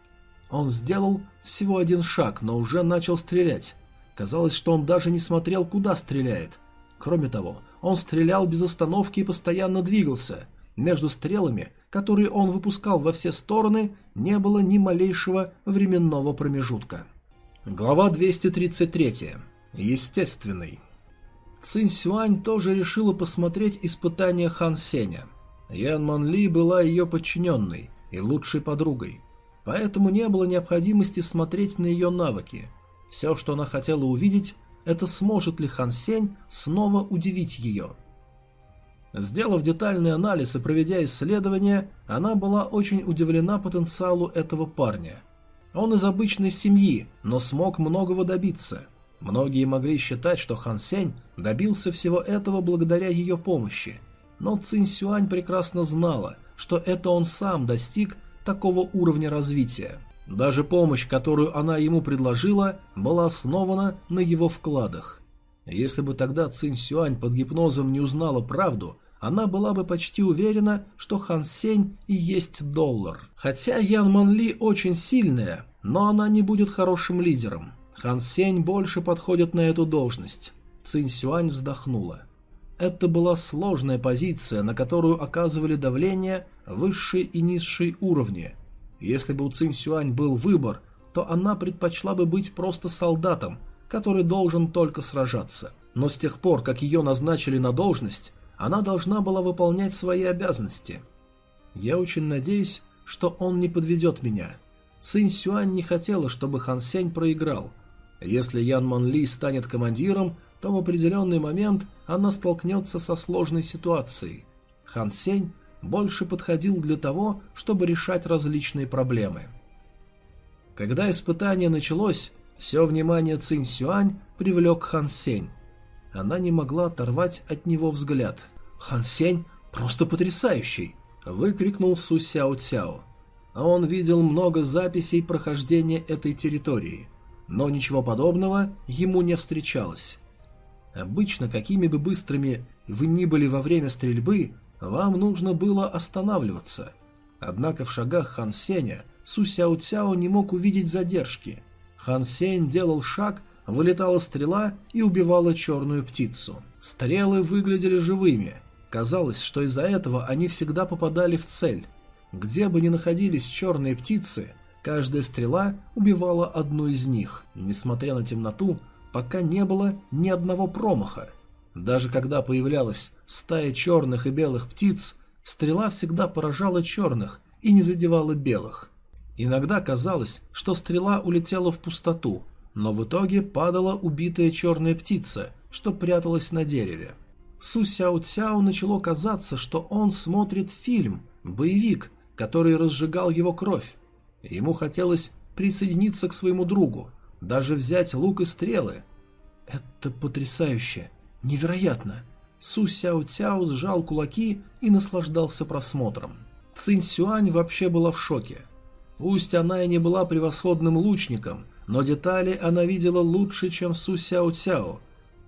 Он сделал всего один шаг, но уже начал стрелять. Казалось, что он даже не смотрел, куда стреляет. Кроме того, он стрелял без остановки и постоянно двигался. Между стрелами, которые он выпускал во все стороны, не было ни малейшего временного промежутка. Глава 233. Естественный. Цинь Сюань тоже решила посмотреть испытания Хан Сеня. Ян Ман Ли была ее подчиненной и лучшей подругой, поэтому не было необходимости смотреть на ее навыки. Все, что она хотела увидеть, это сможет ли Хан Сень снова удивить ее. Сделав детальный анализ и проведя исследования, она была очень удивлена потенциалу этого парня – он из обычной семьи, но смог многого добиться. Многие могли считать, что Хан Сень добился всего этого благодаря ее помощи. Но Цинь Сюань прекрасно знала, что это он сам достиг такого уровня развития. Даже помощь, которую она ему предложила, была основана на его вкладах. Если бы тогда Цинь Сюань под гипнозом не узнала правду, она была бы почти уверена, что Хан Сень и есть доллар. Хотя Ян Ман Ли очень сильная, но она не будет хорошим лидером. Хан Сень больше подходит на эту должность. Цинь Сюань вздохнула. Это была сложная позиция, на которую оказывали давление высшие и низшие уровни. Если бы у Цинь Сюань был выбор, то она предпочла бы быть просто солдатом, который должен только сражаться. Но с тех пор, как ее назначили на должность, она должна была выполнять свои обязанности. Я очень надеюсь, что он не подведет меня. Цинь Сюань не хотела, чтобы Хан Сень проиграл. Если Ян Мон Ли станет командиром, то в определенный момент она столкнется со сложной ситуацией. Хан Сень больше подходил для того, чтобы решать различные проблемы. Когда испытание началось, все внимание Цинь Сюань привлек Хан Сень. Она не могла оторвать от него взгляд. «Хан Сень просто потрясающий!» – выкрикнул Су Сяо Цяо. А он видел много записей прохождения этой территории, но ничего подобного ему не встречалось. Обычно, какими бы быстрыми вы ни были во время стрельбы, вам нужно было останавливаться. Однако в шагах Хан Сеня Су Сяо Цяо не мог увидеть задержки. Хан Сень делал шаг, вылетала стрела и убивала черную птицу. Стрелы выглядели живыми – Казалось, что из-за этого они всегда попадали в цель. Где бы ни находились черные птицы, каждая стрела убивала одну из них, несмотря на темноту, пока не было ни одного промаха. Даже когда появлялась стая черных и белых птиц, стрела всегда поражала черных и не задевала белых. Иногда казалось, что стрела улетела в пустоту, но в итоге падала убитая черная птица, что пряталась на дереве. Су Сяо Цяо начало казаться, что он смотрит фильм, боевик, который разжигал его кровь. Ему хотелось присоединиться к своему другу, даже взять лук и стрелы. Это потрясающе, невероятно. Су Сяо Цяо сжал кулаки и наслаждался просмотром. Цинь Сюань вообще была в шоке. Пусть она и не была превосходным лучником, но детали она видела лучше, чем Су Сяо Цяо,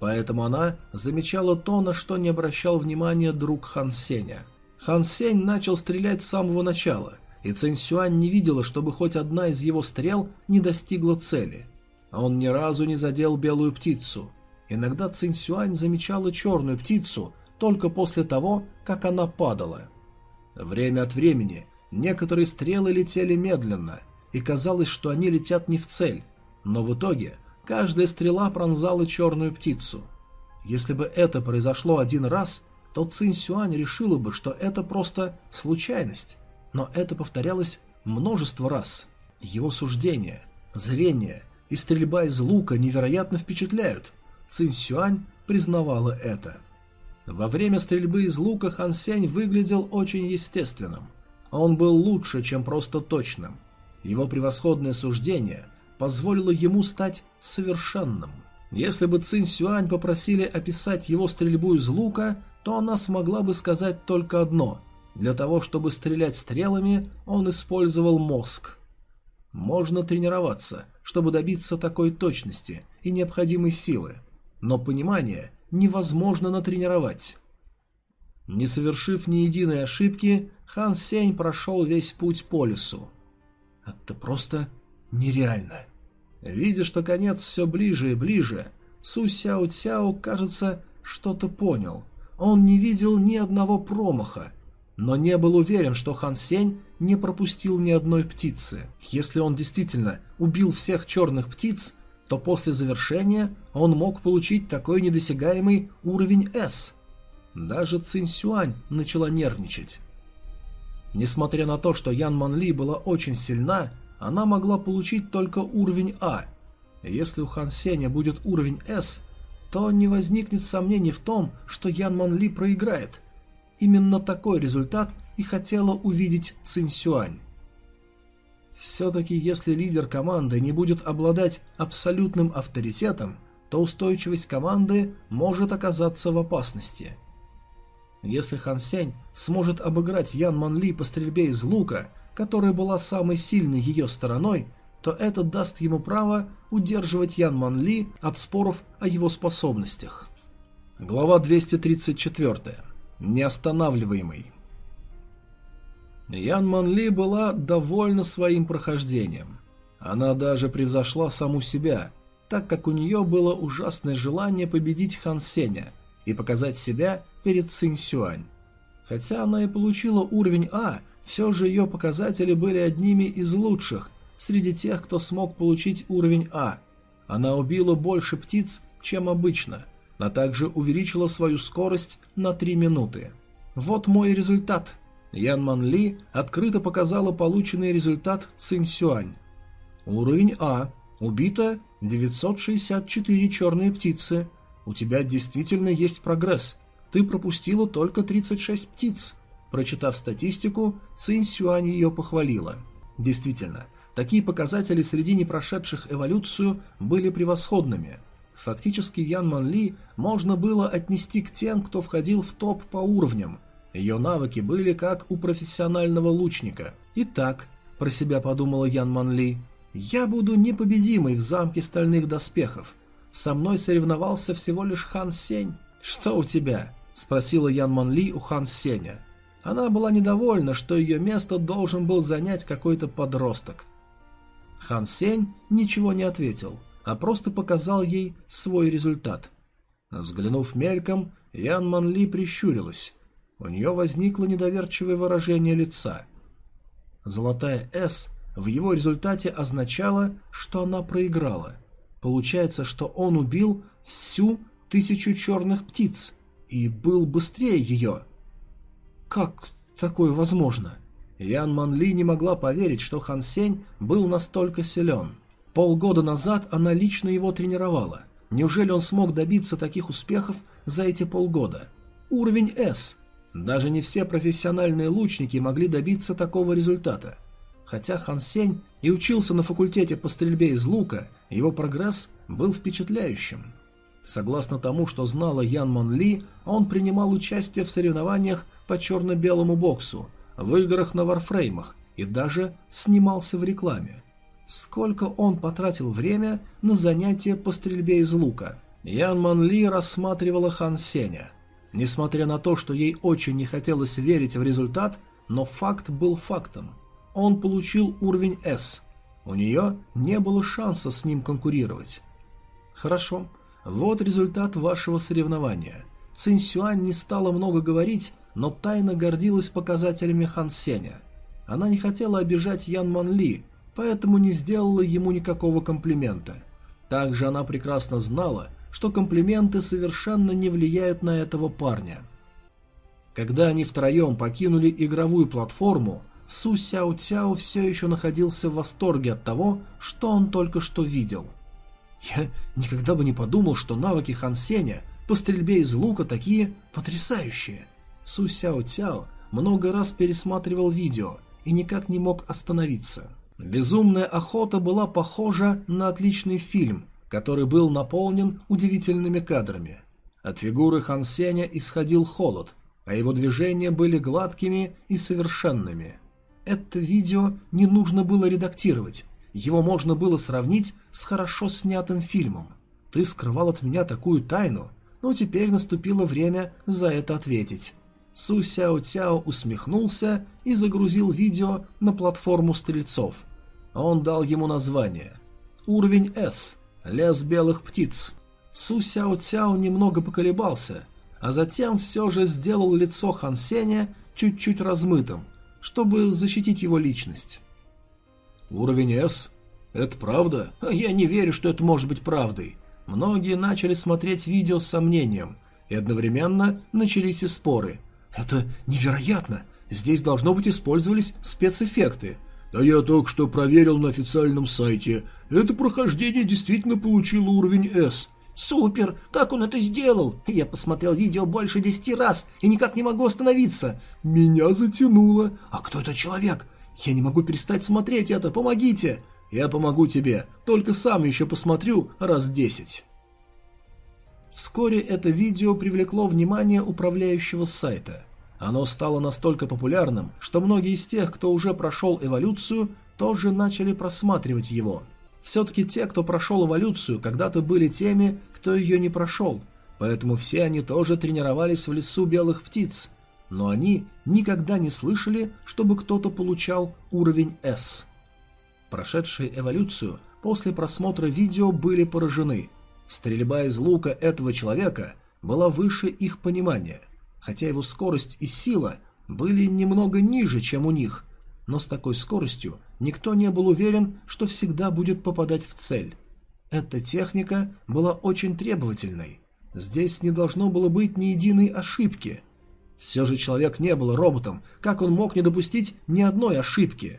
Поэтому она замечала то, на что не обращал внимания друг Хан Сеня. Хан Сень начал стрелять с самого начала, и Цэнь Сюань не видела, чтобы хоть одна из его стрел не достигла цели. А он ни разу не задел белую птицу. Иногда Цинь Сюань замечала черную птицу только после того, как она падала. Время от времени некоторые стрелы летели медленно, и казалось, что они летят не в цель, но в итоге Каждая стрела пронзала черную птицу. Если бы это произошло один раз, то Цинь Сюань решила бы, что это просто случайность. Но это повторялось множество раз. Его суждения, зрение и стрельба из лука невероятно впечатляют. Цинь Сюань признавала это. Во время стрельбы из лука Хан Сень выглядел очень естественным. Он был лучше, чем просто точным. Его превосходное суждение позволило ему стать совершенным. Если бы Цин Сюань попросили описать его стрельбу из лука, то она смогла бы сказать только одно – для того, чтобы стрелять стрелами, он использовал мозг. Можно тренироваться, чтобы добиться такой точности и необходимой силы, но понимание невозможно натренировать. Не совершив ни единой ошибки, Хан Сень прошел весь путь по лесу. Это просто нереально. Видя, что конец все ближе и ближе, Су Сяо Цяо, кажется, что-то понял. Он не видел ни одного промаха, но не был уверен, что Хан Сень не пропустил ни одной птицы. Если он действительно убил всех черных птиц, то после завершения он мог получить такой недосягаемый уровень S. Даже Цинь Сюань начала нервничать. Несмотря на то, что Ян Ман Ли была очень сильна, она могла получить только уровень А. Если у Хан Сеня будет уровень S, то не возникнет сомнений в том, что Ян Ман Ли проиграет. Именно такой результат и хотела увидеть Цинь Сюань. Все-таки если лидер команды не будет обладать абсолютным авторитетом, то устойчивость команды может оказаться в опасности. Если Хан Сень сможет обыграть Ян Ман Ли по стрельбе из лука – которая была самой сильной ее стороной, то это даст ему право удерживать Ян Ман Ли от споров о его способностях. Глава 234. Неостанавливаемый. Ян Ман Ли была довольна своим прохождением. Она даже превзошла саму себя, так как у нее было ужасное желание победить Хан Сеня и показать себя перед Цинь Сюань. Хотя она и получила уровень А – все же ее показатели были одними из лучших среди тех, кто смог получить уровень А. Она убила больше птиц, чем обычно, но также увеличила свою скорость на 3 минуты. Вот мой результат. Ян Ман Ли открыто показала полученный результат Цинь Сюань. Уровень А. Убито 964 черные птицы. У тебя действительно есть прогресс. Ты пропустила только 36 птиц. Прочитав статистику, Цинь Сюань ее похвалила. Действительно, такие показатели среди непрошедших эволюцию были превосходными. Фактически Ян Ман Ли можно было отнести к тем, кто входил в топ по уровням. Ее навыки были как у профессионального лучника. Итак, про себя подумала Ян Ман Ли, я буду непобедимой в замке стальных доспехов. Со мной соревновался всего лишь Хан Сень. Что у тебя? Спросила Ян Ман Ли у Хан Сеня. Она была недовольна, что ее место должен был занять какой-то подросток. Хан Сень ничего не ответил, а просто показал ей свой результат. Взглянув мельком, Ян Ман Ли прищурилась. У нее возникло недоверчивое выражение лица. Золотая «С» в его результате означала, что она проиграла. Получается, что он убил всю тысячу черных птиц и был быстрее ее. Как такое возможно? Ян Манли не могла поверить, что Хан Сень был настолько силен. Полгода назад она лично его тренировала. Неужели он смог добиться таких успехов за эти полгода? Уровень S. Даже не все профессиональные лучники могли добиться такого результата. Хотя Хан Сень и учился на факультете по стрельбе из лука, его прогресс был впечатляющим. Согласно тому, что знала Ян Мон Ли, он принимал участие в соревнованиях по черно-белому боксу, в играх на варфреймах и даже снимался в рекламе. Сколько он потратил время на занятия по стрельбе из лука? Ян Ман Ли рассматривала Хан Сеня. Несмотря на то, что ей очень не хотелось верить в результат, но факт был фактом. Он получил уровень S. У нее не было шанса с ним конкурировать. Хорошо, вот результат вашего соревнования. Цинь Сюань не стала много говорить, но тайно гордилась показателями Хан Сеня. Она не хотела обижать Ян Ман Ли, поэтому не сделала ему никакого комплимента. Также она прекрасно знала, что комплименты совершенно не влияют на этого парня. Когда они втроем покинули игровую платформу, Су Сяо Цяо все еще находился в восторге от того, что он только что видел. «Я никогда бы не подумал, что навыки Хан Сеня по стрельбе из лука такие потрясающие. Су Сяо Цяо много раз пересматривал видео и никак не мог остановиться. «Безумная охота» была похожа на отличный фильм, который был наполнен удивительными кадрами. От фигуры Хан Сеня исходил холод, а его движения были гладкими и совершенными. Это видео не нужно было редактировать, его можно было сравнить с хорошо снятым фильмом. Ты скрывал от меня такую тайну, но теперь наступило время за это ответить. Су Сяо Цяо усмехнулся и загрузил видео на платформу стрельцов. Он дал ему название. Уровень S. Лес белых птиц. Су Сяо Цяо немного поколебался, а затем все же сделал лицо Хан Сеня чуть-чуть размытым, чтобы защитить его личность. Уровень S? Это правда? Я не верю, что это может быть правдой. Многие начали смотреть видео с сомнением, и одновременно начались и споры. Это невероятно! Здесь должно быть использовались спецэффекты. Да я только что проверил на официальном сайте. Это прохождение действительно получило уровень S. Супер! Как он это сделал? Я посмотрел видео больше десяти раз и никак не могу остановиться. Меня затянуло. А кто этот человек? Я не могу перестать смотреть это, помогите! Я помогу тебе, только сам еще посмотрю раз десять. Вскоре это видео привлекло внимание управляющего сайта. Оно стало настолько популярным, что многие из тех, кто уже прошел эволюцию, тоже начали просматривать его. Все-таки те, кто прошел эволюцию, когда-то были теми, кто ее не прошел, поэтому все они тоже тренировались в лесу белых птиц – но они никогда не слышали, чтобы кто-то получал уровень S. Прошедшие эволюцию после просмотра видео были поражены. Стрельба из лука этого человека была выше их понимания, хотя его скорость и сила были немного ниже, чем у них, но с такой скоростью никто не был уверен, что всегда будет попадать в цель. Эта техника была очень требовательной. Здесь не должно было быть ни единой ошибки – все же человек не был роботом, как он мог не допустить ни одной ошибки?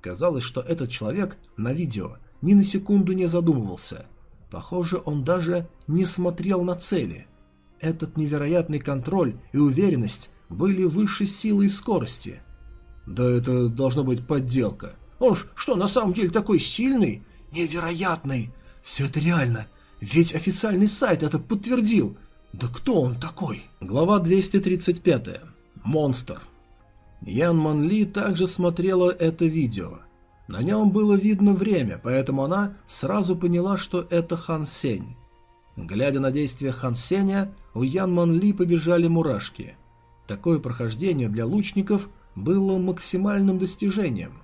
Казалось, что этот человек на видео ни на секунду не задумывался. Похоже, он даже не смотрел на цели. Этот невероятный контроль и уверенность были выше силы и скорости. Да это должно быть подделка. Он ж что, на самом деле такой сильный? Невероятный! Все это реально. Ведь официальный сайт это подтвердил. Да кто он такой? Глава 235. Монстр. Ян Ман Ли также смотрела это видео. На нем было видно время, поэтому она сразу поняла, что это Хан Сень. Глядя на действия Хан Сеня, у Ян Ман Ли побежали мурашки. Такое прохождение для лучников было максимальным достижением.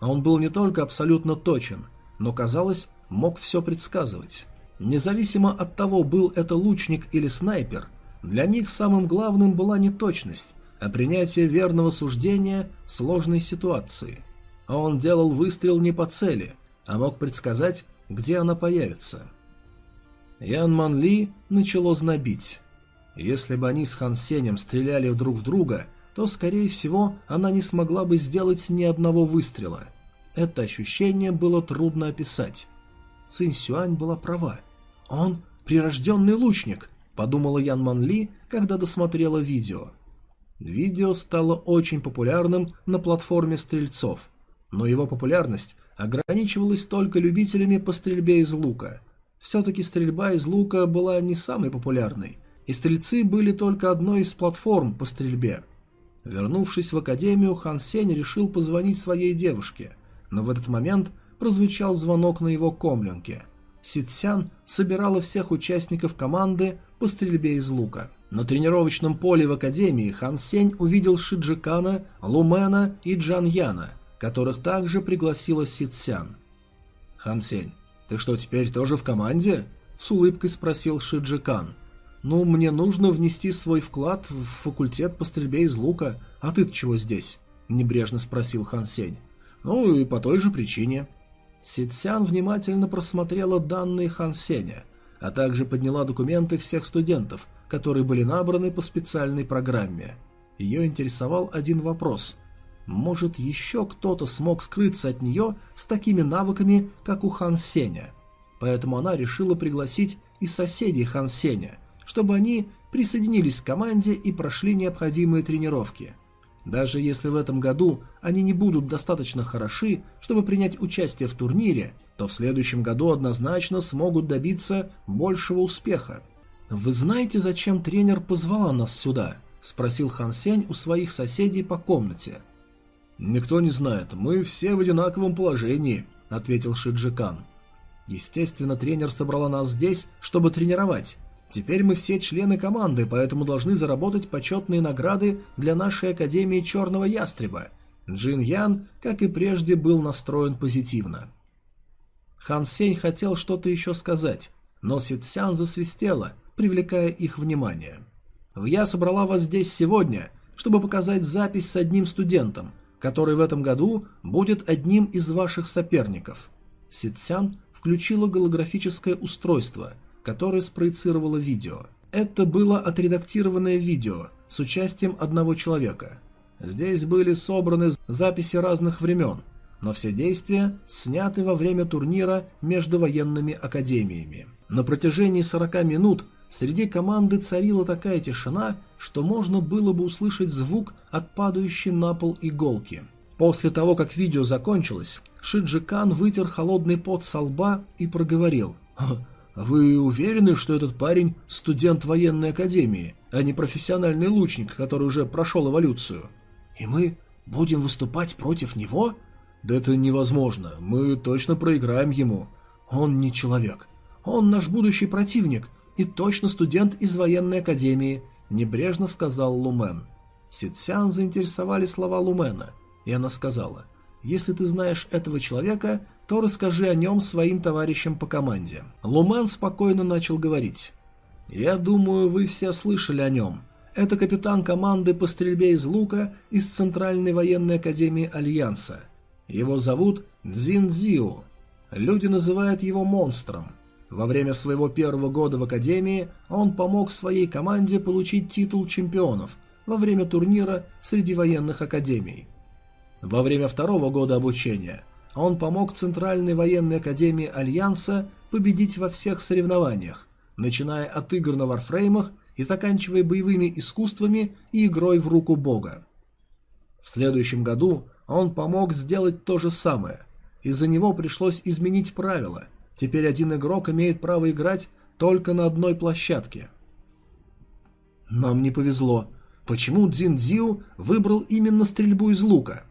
Он был не только абсолютно точен, но, казалось, мог все предсказывать. Независимо от того, был это лучник или снайпер, для них самым главным была не точность, а принятие верного суждения сложной ситуации. А он делал выстрел не по цели, а мог предсказать, где она появится. Ян Ман Ли начало знобить. Если бы они с Хан Сенем стреляли друг в друга, то, скорее всего, она не смогла бы сделать ни одного выстрела. Это ощущение было трудно описать. Цинь Сюань была права. «Он прирожденный лучник», — подумала Ян Ман Ли, когда досмотрела видео. Видео стало очень популярным на платформе стрельцов, но его популярность ограничивалась только любителями по стрельбе из лука. Все-таки стрельба из лука была не самой популярной, и стрельцы были только одной из платформ по стрельбе. Вернувшись в академию, Хан Сень решил позвонить своей девушке, но в этот момент прозвучал звонок на его комленке. Ситсян собирала всех участников команды по стрельбе из лука. На тренировочном поле в академии Хан Сень увидел Шиджикана, Лумена и Джан Яна, которых также пригласила Ситсян. «Хан Сень, ты что, теперь тоже в команде?» – с улыбкой спросил Шиджикан. «Ну, мне нужно внести свой вклад в факультет по стрельбе из лука, а ты чего здесь?» – небрежно спросил Хан Сень. «Ну, и по той же причине». Ситсян внимательно просмотрела данные Хан Сеня, а также подняла документы всех студентов, которые были набраны по специальной программе. Ее интересовал один вопрос. Может, еще кто-то смог скрыться от нее с такими навыками, как у Хан Сеня? Поэтому она решила пригласить и соседей Хан Сеня, чтобы они присоединились к команде и прошли необходимые тренировки. Даже если в этом году они не будут достаточно хороши, чтобы принять участие в турнире, то в следующем году однозначно смогут добиться большего успеха. «Вы знаете, зачем тренер позвала нас сюда?» – спросил Хан Сень у своих соседей по комнате. «Никто не знает, мы все в одинаковом положении», – ответил Шиджикан. «Естественно, тренер собрала нас здесь, чтобы тренировать. Теперь мы все члены команды, поэтому должны заработать почетные награды для нашей Академии Черного Ястреба». Джин Ян, как и прежде, был настроен позитивно. Хан Сень хотел что-то еще сказать, но Ситсян засвистела, привлекая их внимание. «Я собрала вас здесь сегодня, чтобы показать запись с одним студентом, который в этом году будет одним из ваших соперников». Ситсян включила голографическое устройство, которое спроецировало видео. Это было отредактированное видео с участием одного человека. Здесь были собраны записи разных времен, но все действия сняты во время турнира между военными академиями. На протяжении 40 минут среди команды царила такая тишина, что можно было бы услышать звук от падающей на пол иголки. После того, как видео закончилось, Шиджи Кан вытер холодный пот со лба и проговорил. «Вы уверены, что этот парень студент военной академии, а не профессиональный лучник, который уже прошел эволюцию?» «И мы будем выступать против него?» «Да это невозможно. Мы точно проиграем ему. Он не человек. Он наш будущий противник и точно студент из военной академии», — небрежно сказал Лумен. Ситсян заинтересовали слова Лумена, и она сказала, «Если ты знаешь этого человека, то расскажи о нем своим товарищам по команде». Лумен спокойно начал говорить. «Я думаю, вы все слышали о нем. Это капитан команды по стрельбе из лука из Центральной военной академии Альянса. Его зовут Цзин Цзио. Люди называют его монстром. Во время своего первого года в академии он помог своей команде получить титул чемпионов во время турнира среди военных академий. Во время второго года обучения он помог Центральной военной академии Альянса победить во всех соревнованиях, начиная от игр на варфреймах и заканчивая боевыми искусствами и игрой в руку бога. В следующем году он помог сделать то же самое. Из-за него пришлось изменить правила. Теперь один игрок имеет право играть только на одной площадке. Нам не повезло. Почему Дзин Дзиу выбрал именно стрельбу из лука?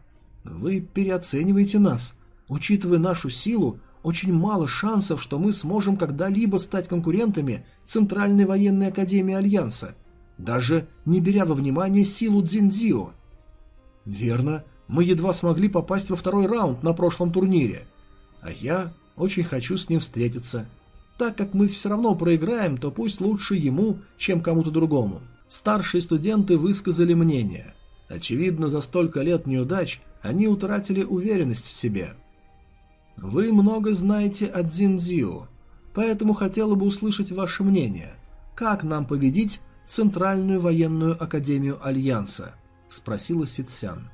Вы переоцениваете нас. Учитывая нашу силу, очень мало шансов, что мы сможем когда-либо стать конкурентами Центральной военной академии Альянса, даже не беря во внимание силу Дзиндзио. Верно, мы едва смогли попасть во второй раунд на прошлом турнире. А я очень хочу с ним встретиться. Так как мы все равно проиграем, то пусть лучше ему, чем кому-то другому. Старшие студенты высказали мнение. Очевидно, за столько лет неудач они утратили уверенность в себе. Вы много знаете о Дзиндзио, поэтому хотела бы услышать ваше мнение. Как нам победить Центральную военную академию Альянса? Спросила Ситсян.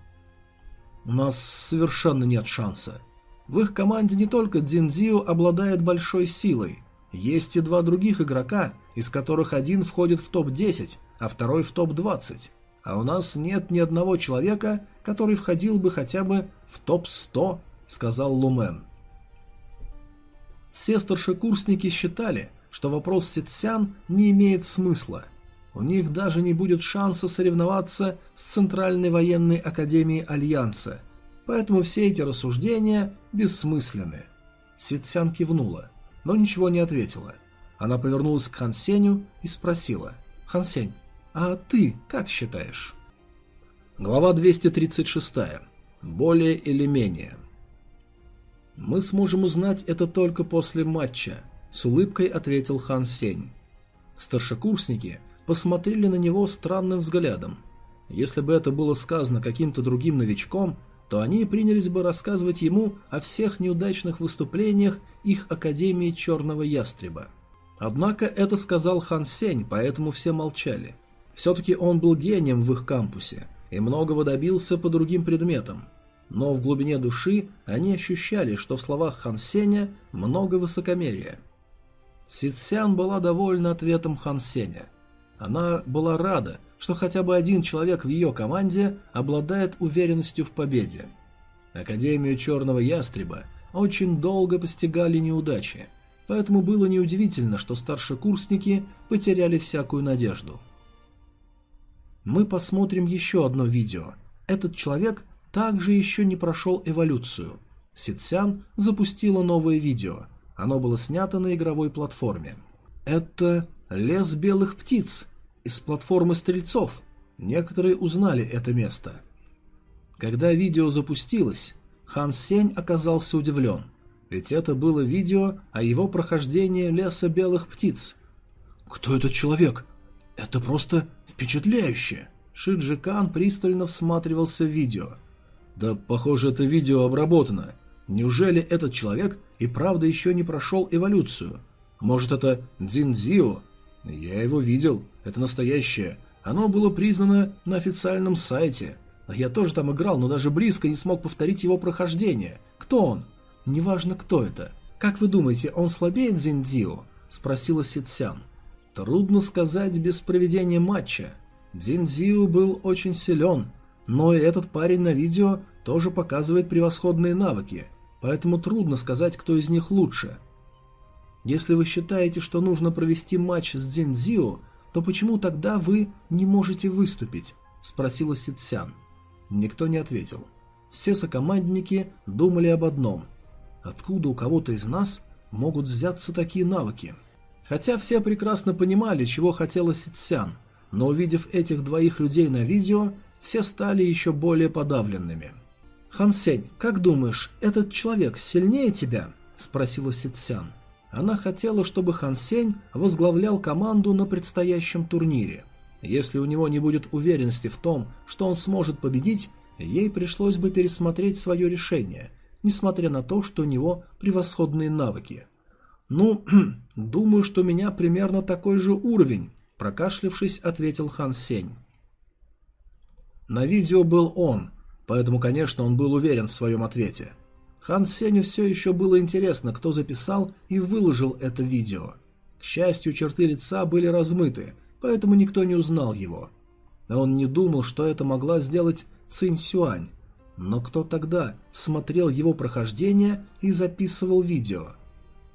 У нас совершенно нет шанса. В их команде не только Дзиндзио обладает большой силой. Есть и два других игрока, из которых один входит в топ-10, а второй в топ-20. А у нас нет ни одного человека, который входил бы хотя бы в топ-100, сказал Лумен. Все старшекурсники считали, что вопрос Ситсян не имеет смысла. У них даже не будет шанса соревноваться с Центральной военной академией Альянса, поэтому все эти рассуждения бессмысленны. Ситсян кивнула, но ничего не ответила. Она повернулась к Хан Сеню и спросила, «Хан Сень, а ты как считаешь?» Глава 236. Более или менее. «Мы сможем узнать это только после матча», — с улыбкой ответил Хан Сень. Старшекурсники посмотрели на него странным взглядом. Если бы это было сказано каким-то другим новичком, то они принялись бы рассказывать ему о всех неудачных выступлениях их Академии Черного Ястреба. Однако это сказал Хан Сень, поэтому все молчали. Все-таки он был гением в их кампусе и многого добился по другим предметам – но в глубине души они ощущали, что в словах Хан Сеня много высокомерия. Ситсян была довольна ответом Хан Сеня. Она была рада, что хотя бы один человек в ее команде обладает уверенностью в победе. Академию Черного Ястреба очень долго постигали неудачи, поэтому было неудивительно, что старшекурсники потеряли всякую надежду. Мы посмотрим еще одно видео. Этот человек также еще не прошел эволюцию. Ситсян запустила новое видео. Оно было снято на игровой платформе. Это лес белых птиц из платформы стрельцов. Некоторые узнали это место. Когда видео запустилось, Хан Сень оказался удивлен, ведь это было видео о его прохождении леса белых птиц. «Кто этот человек? Это просто впечатляюще!» Шиджи Кан пристально всматривался в видео. «Да, похоже, это видео обработано. Неужели этот человек и правда еще не прошел эволюцию? Может, это Дзинзио? Я его видел. Это настоящее. Оно было признано на официальном сайте. Я тоже там играл, но даже близко не смог повторить его прохождение. Кто он? Неважно, кто это. Как вы думаете, он слабее Дзиндзио? Спросила Ситсян. Трудно сказать без проведения матча. Дзиндзио был очень силен, но и этот парень на видео тоже показывает превосходные навыки, поэтому трудно сказать, кто из них лучше. Если вы считаете, что нужно провести матч с Дзиндзио, то почему тогда вы не можете выступить? Спросила Ситсян. Никто не ответил. Все сокомандники думали об одном. Откуда у кого-то из нас могут взяться такие навыки? Хотя все прекрасно понимали, чего хотела Ситсян, но увидев этих двоих людей на видео, все стали еще более подавленными. «Хан Сень, как думаешь, этот человек сильнее тебя?» – спросила Ситсян. Она хотела, чтобы Хан Сень возглавлял команду на предстоящем турнире. Если у него не будет уверенности в том, что он сможет победить, ей пришлось бы пересмотреть свое решение, несмотря на то, что у него превосходные навыки. «Ну, [clears throat] думаю, что у меня примерно такой же уровень», – прокашлявшись, ответил Хан Сень. На видео был он, поэтому, конечно, он был уверен в своем ответе. Хан Сеню все еще было интересно, кто записал и выложил это видео. К счастью, черты лица были размыты, поэтому никто не узнал его. А он не думал, что это могла сделать Цинь Сюань. Но кто тогда смотрел его прохождение и записывал видео?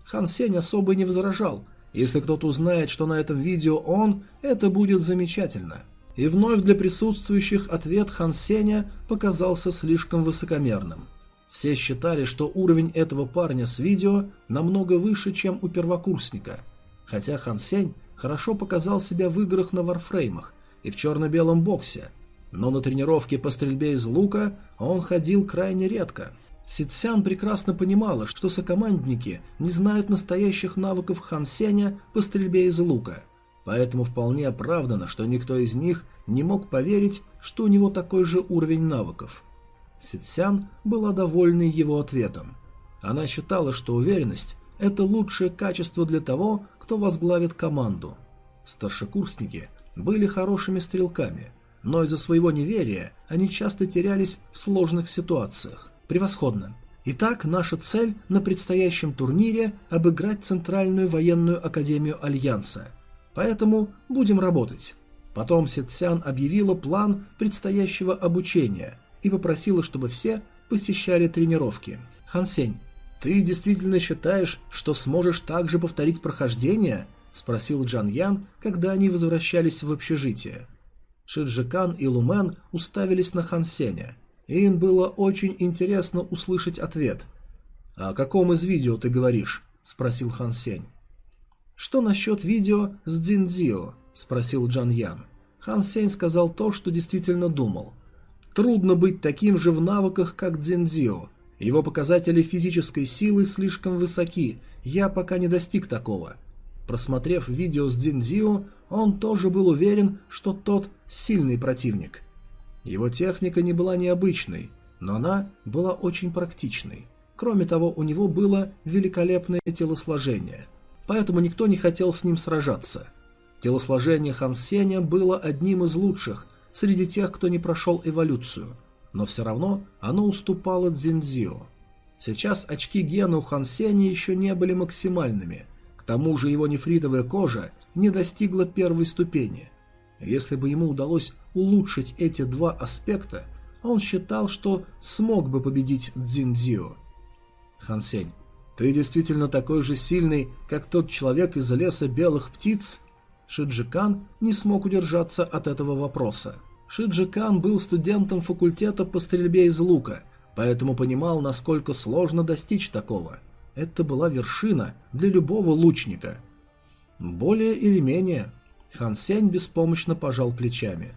Хан Сень особо не возражал. Если кто-то узнает, что на этом видео он, это будет замечательно. И вновь для присутствующих ответ Хан Сеня показался слишком высокомерным. Все считали, что уровень этого парня с видео намного выше, чем у первокурсника. Хотя Хан Сень хорошо показал себя в играх на варфреймах и в черно-белом боксе, но на тренировке по стрельбе из лука он ходил крайне редко. Ситсян прекрасно понимала, что сокомандники не знают настоящих навыков Хан Сеня по стрельбе из лука, поэтому вполне оправдано, что никто из них не мог поверить, что у него такой же уровень навыков. Ситсян была довольна его ответом. Она считала, что уверенность – это лучшее качество для того, кто возглавит команду. Старшекурсники были хорошими стрелками, но из-за своего неверия они часто терялись в сложных ситуациях. Превосходно. Итак, наша цель на предстоящем турнире – обыграть Центральную военную академию Альянса. Поэтому будем работать. Потом Сетсян объявила план предстоящего обучения и попросила, чтобы все посещали тренировки. Хансень, «Ты действительно считаешь, что сможешь также повторить прохождение?» – спросил Джан Ян, когда они возвращались в общежитие. Шиджикан и Лумен уставились на Хан Сеня, и им было очень интересно услышать ответ. «О каком из видео ты говоришь?» – спросил Хан Сень. «Что насчет видео с Дзиндзио?» – спросил Джан Ян. Хан Сень сказал то, что действительно думал. «Трудно быть таким же в навыках, как Дзиндзио. Его показатели физической силы слишком высоки, я пока не достиг такого. Просмотрев видео с Дзиндзио, он тоже был уверен, что тот сильный противник. Его техника не была необычной, но она была очень практичной. Кроме того, у него было великолепное телосложение, поэтому никто не хотел с ним сражаться. Телосложение Хан Сеня было одним из лучших среди тех, кто не прошел эволюцию – но все равно оно уступало Дзиндзио. Сейчас очки гена у Хан Сеня еще не были максимальными. К тому же его нефритовая кожа не достигла первой ступени. Если бы ему удалось улучшить эти два аспекта, он считал, что смог бы победить Цзиндзио. Хан Сень, ты действительно такой же сильный, как тот человек из леса белых птиц? Шиджикан не смог удержаться от этого вопроса. Шиджикан был студентом факультета по стрельбе из лука, поэтому понимал, насколько сложно достичь такого. Это была вершина для любого лучника. Более или менее. Хан Сень беспомощно пожал плечами.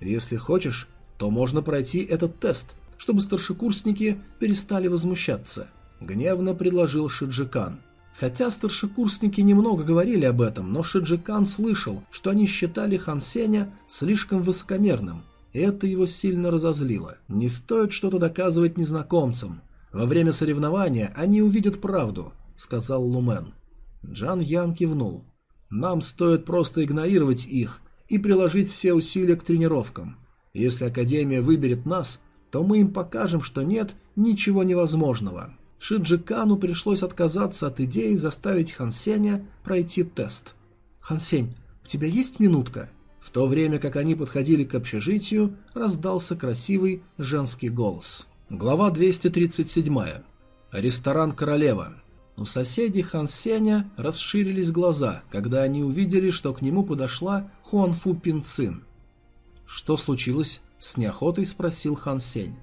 Если хочешь, то можно пройти этот тест, чтобы старшекурсники перестали возмущаться. Гневно предложил Шиджикан. Хотя старшекурсники немного говорили об этом, но Шиджикан слышал, что они считали Хан Сеня слишком высокомерным, это его сильно разозлило. Не стоит что-то доказывать незнакомцам. Во время соревнования они увидят правду, сказал Лумен. Джан Ян кивнул. Нам стоит просто игнорировать их и приложить все усилия к тренировкам. Если Академия выберет нас, то мы им покажем, что нет ничего невозможного. Шиджикану пришлось отказаться от идеи заставить Хансеня пройти тест. «Хансень, у тебя есть минутка?» В то время, как они подходили к общежитию, раздался красивый женский голос. Глава 237. Ресторан «Королева». У соседей Хан Сеня расширились глаза, когда они увидели, что к нему подошла Хуанфу Пинцин. «Что случилось?» – с неохотой спросил Хан Сень.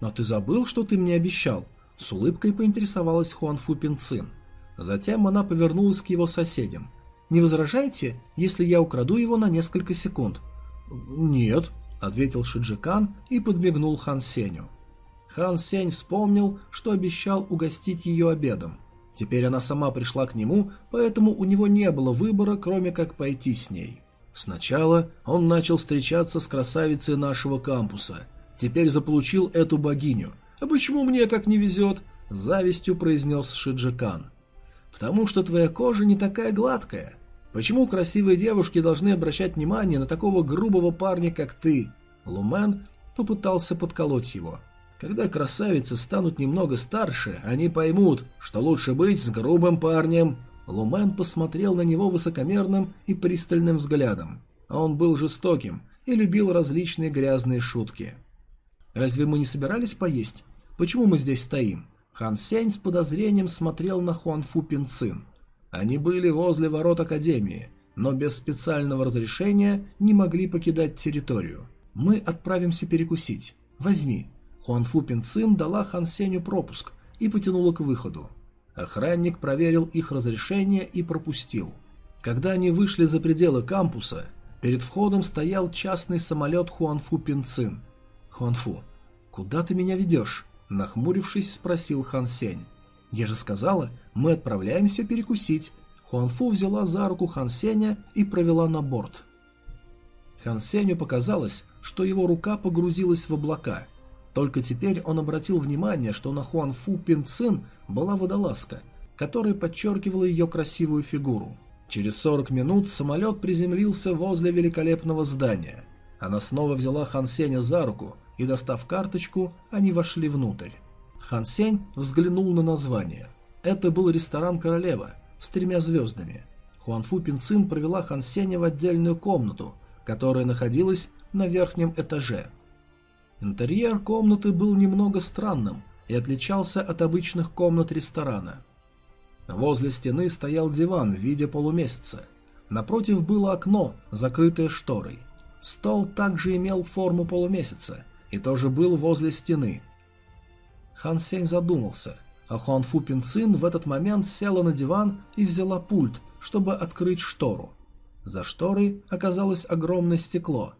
«Но ты забыл, что ты мне обещал?» С улыбкой поинтересовалась Хуанфу Пинцин. Затем она повернулась к его соседям. «Не возражаете, если я украду его на несколько секунд?» «Нет», — ответил Шиджикан и подмигнул Хан Сеню. Хан Сень вспомнил, что обещал угостить ее обедом. Теперь она сама пришла к нему, поэтому у него не было выбора, кроме как пойти с ней. Сначала он начал встречаться с красавицей нашего кампуса. Теперь заполучил эту богиню — «А почему мне так не везет?» – завистью произнес Шиджикан. «Потому что твоя кожа не такая гладкая. Почему красивые девушки должны обращать внимание на такого грубого парня, как ты?» Лумен попытался подколоть его. «Когда красавицы станут немного старше, они поймут, что лучше быть с грубым парнем». Лумен посмотрел на него высокомерным и пристальным взглядом. Он был жестоким и любил различные грязные шутки. «Разве мы не собирались поесть? Почему мы здесь стоим?» Хан Сень с подозрением смотрел на Хуанфу Пинцин. Они были возле ворот Академии, но без специального разрешения не могли покидать территорию. «Мы отправимся перекусить. Возьми». Хуанфу Пинцин дала Хан Сенью пропуск и потянула к выходу. Охранник проверил их разрешение и пропустил. Когда они вышли за пределы кампуса, перед входом стоял частный самолет Хуанфу Пинцин. «Хуанфу, куда ты меня ведешь?» Нахмурившись, спросил Хан Сень. «Я же сказала, мы отправляемся перекусить». Хуанфу взяла за руку Хан Сеня и провела на борт. Хан Сеню показалось, что его рука погрузилась в облака. Только теперь он обратил внимание, что на Хуанфу Пин Цин была водолазка, которая подчеркивала ее красивую фигуру. Через 40 минут самолет приземлился возле великолепного здания. Она снова взяла Хан Сеня за руку – и, достав карточку, они вошли внутрь. Хан Сень взглянул на название. Это был ресторан «Королева» с тремя звездами. Хуанфу Пинцин провела Хан Сеня в отдельную комнату, которая находилась на верхнем этаже. Интерьер комнаты был немного странным и отличался от обычных комнат ресторана. Возле стены стоял диван в виде полумесяца. Напротив было окно, закрытое шторой. Стол также имел форму полумесяца и тоже был возле стены. Хан Сень задумался, а Хуан Фу Пин Цин в этот момент села на диван и взяла пульт, чтобы открыть штору. За шторой оказалось огромное стекло.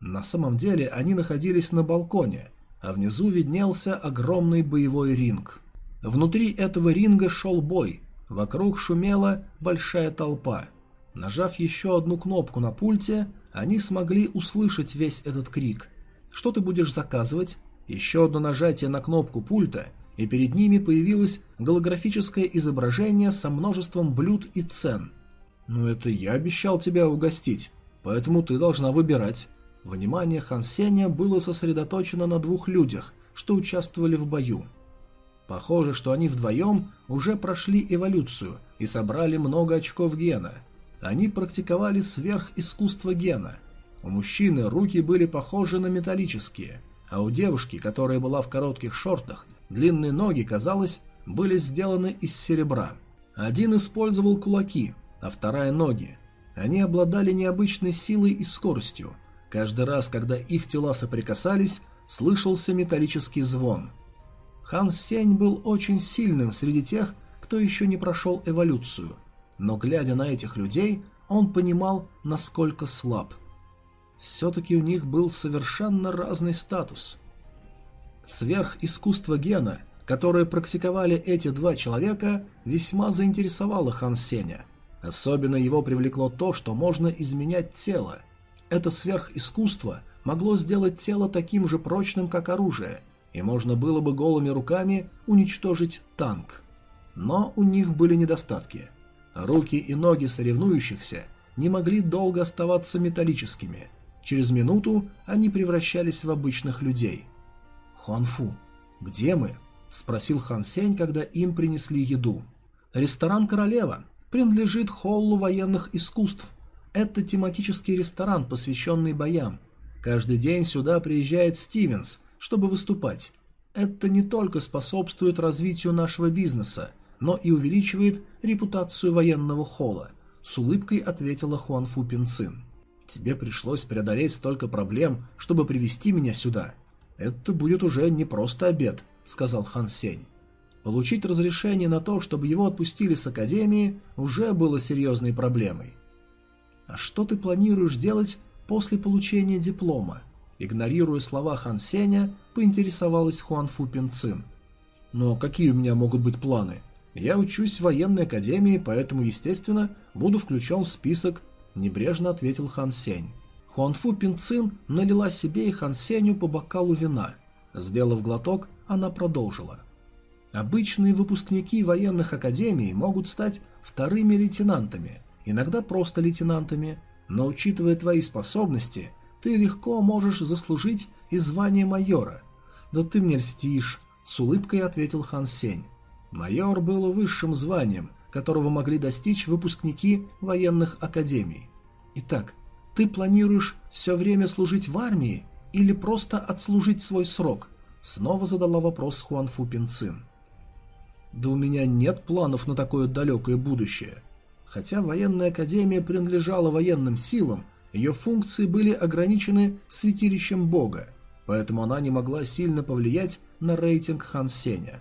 На самом деле они находились на балконе, а внизу виднелся огромный боевой ринг. Внутри этого ринга шел бой, вокруг шумела большая толпа. Нажав еще одну кнопку на пульте, они смогли услышать весь этот крик – что ты будешь заказывать? Еще одно нажатие на кнопку пульта, и перед ними появилось голографическое изображение со множеством блюд и цен. «Ну это я обещал тебя угостить, поэтому ты должна выбирать». Внимание Хан Сеня было сосредоточено на двух людях, что участвовали в бою. Похоже, что они вдвоем уже прошли эволюцию и собрали много очков гена. Они практиковали сверхискусство гена. У мужчины руки были похожи на металлические, а у девушки, которая была в коротких шортах, длинные ноги, казалось, были сделаны из серебра. Один использовал кулаки, а вторая – ноги. Они обладали необычной силой и скоростью. Каждый раз, когда их тела соприкасались, слышался металлический звон. Хан Сень был очень сильным среди тех, кто еще не прошел эволюцию, но глядя на этих людей, он понимал, насколько слаб. Все-таки у них был совершенно разный статус. Сверхискусство гена, которое практиковали эти два человека, весьма заинтересовало Хан Сеня. Особенно его привлекло то, что можно изменять тело. Это сверхискусство могло сделать тело таким же прочным, как оружие, и можно было бы голыми руками уничтожить танк. Но у них были недостатки. Руки и ноги соревнующихся не могли долго оставаться металлическими – Через минуту они превращались в обычных людей. «Хуанфу, где мы?» – спросил Хан Сень, когда им принесли еду. «Ресторан «Королева» принадлежит холлу военных искусств. Это тематический ресторан, посвященный боям. Каждый день сюда приезжает Стивенс, чтобы выступать. Это не только способствует развитию нашего бизнеса, но и увеличивает репутацию военного холла», – с улыбкой ответила Хуанфу Пинцин. Тебе пришлось преодолеть столько проблем, чтобы привести меня сюда. Это будет уже не просто обед, сказал Хан Сень. Получить разрешение на то, чтобы его отпустили с академии, уже было серьезной проблемой. А что ты планируешь делать после получения диплома? Игнорируя слова Хан Сеня, поинтересовалась Хуан Фу Пин Цин. Но какие у меня могут быть планы? Я учусь в военной академии, поэтому, естественно, буду включен в список – небрежно ответил Хан Сень. Хуанфу Пинцин налила себе и Хан Сенью по бокалу вина. Сделав глоток, она продолжила. Обычные выпускники военных академий могут стать вторыми лейтенантами, иногда просто лейтенантами, но учитывая твои способности, ты легко можешь заслужить и звание майора. Да ты мне льстишь, с улыбкой ответил Хан Сень. Майор было высшим званием, которого могли достичь выпускники военных академий. Итак, ты планируешь все время служить в армии или просто отслужить свой срок? Снова задала вопрос Хуанфу Пинцин. Да у меня нет планов на такое далекое будущее. Хотя военная академия принадлежала военным силам, ее функции были ограничены святилищем бога, поэтому она не могла сильно повлиять на рейтинг Хан Сеня.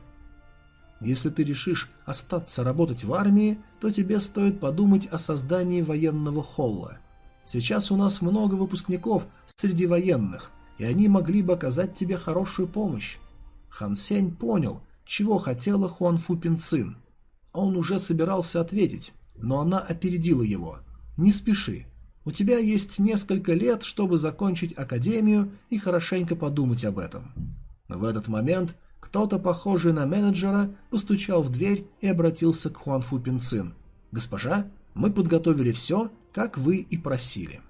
Если ты решишь остаться работать в армии, то тебе стоит подумать о создании военного холла. Сейчас у нас много выпускников среди военных, и они могли бы оказать тебе хорошую помощь. Хан Сень понял, чего хотела Хуан Фу Пин Цин. Он уже собирался ответить, но она опередила его. «Не спеши. У тебя есть несколько лет, чтобы закончить академию и хорошенько подумать об этом». В этот момент кто-то, похожий на менеджера, постучал в дверь и обратился к Хуанфу Пинцин. «Госпожа, мы подготовили все, как вы и просили».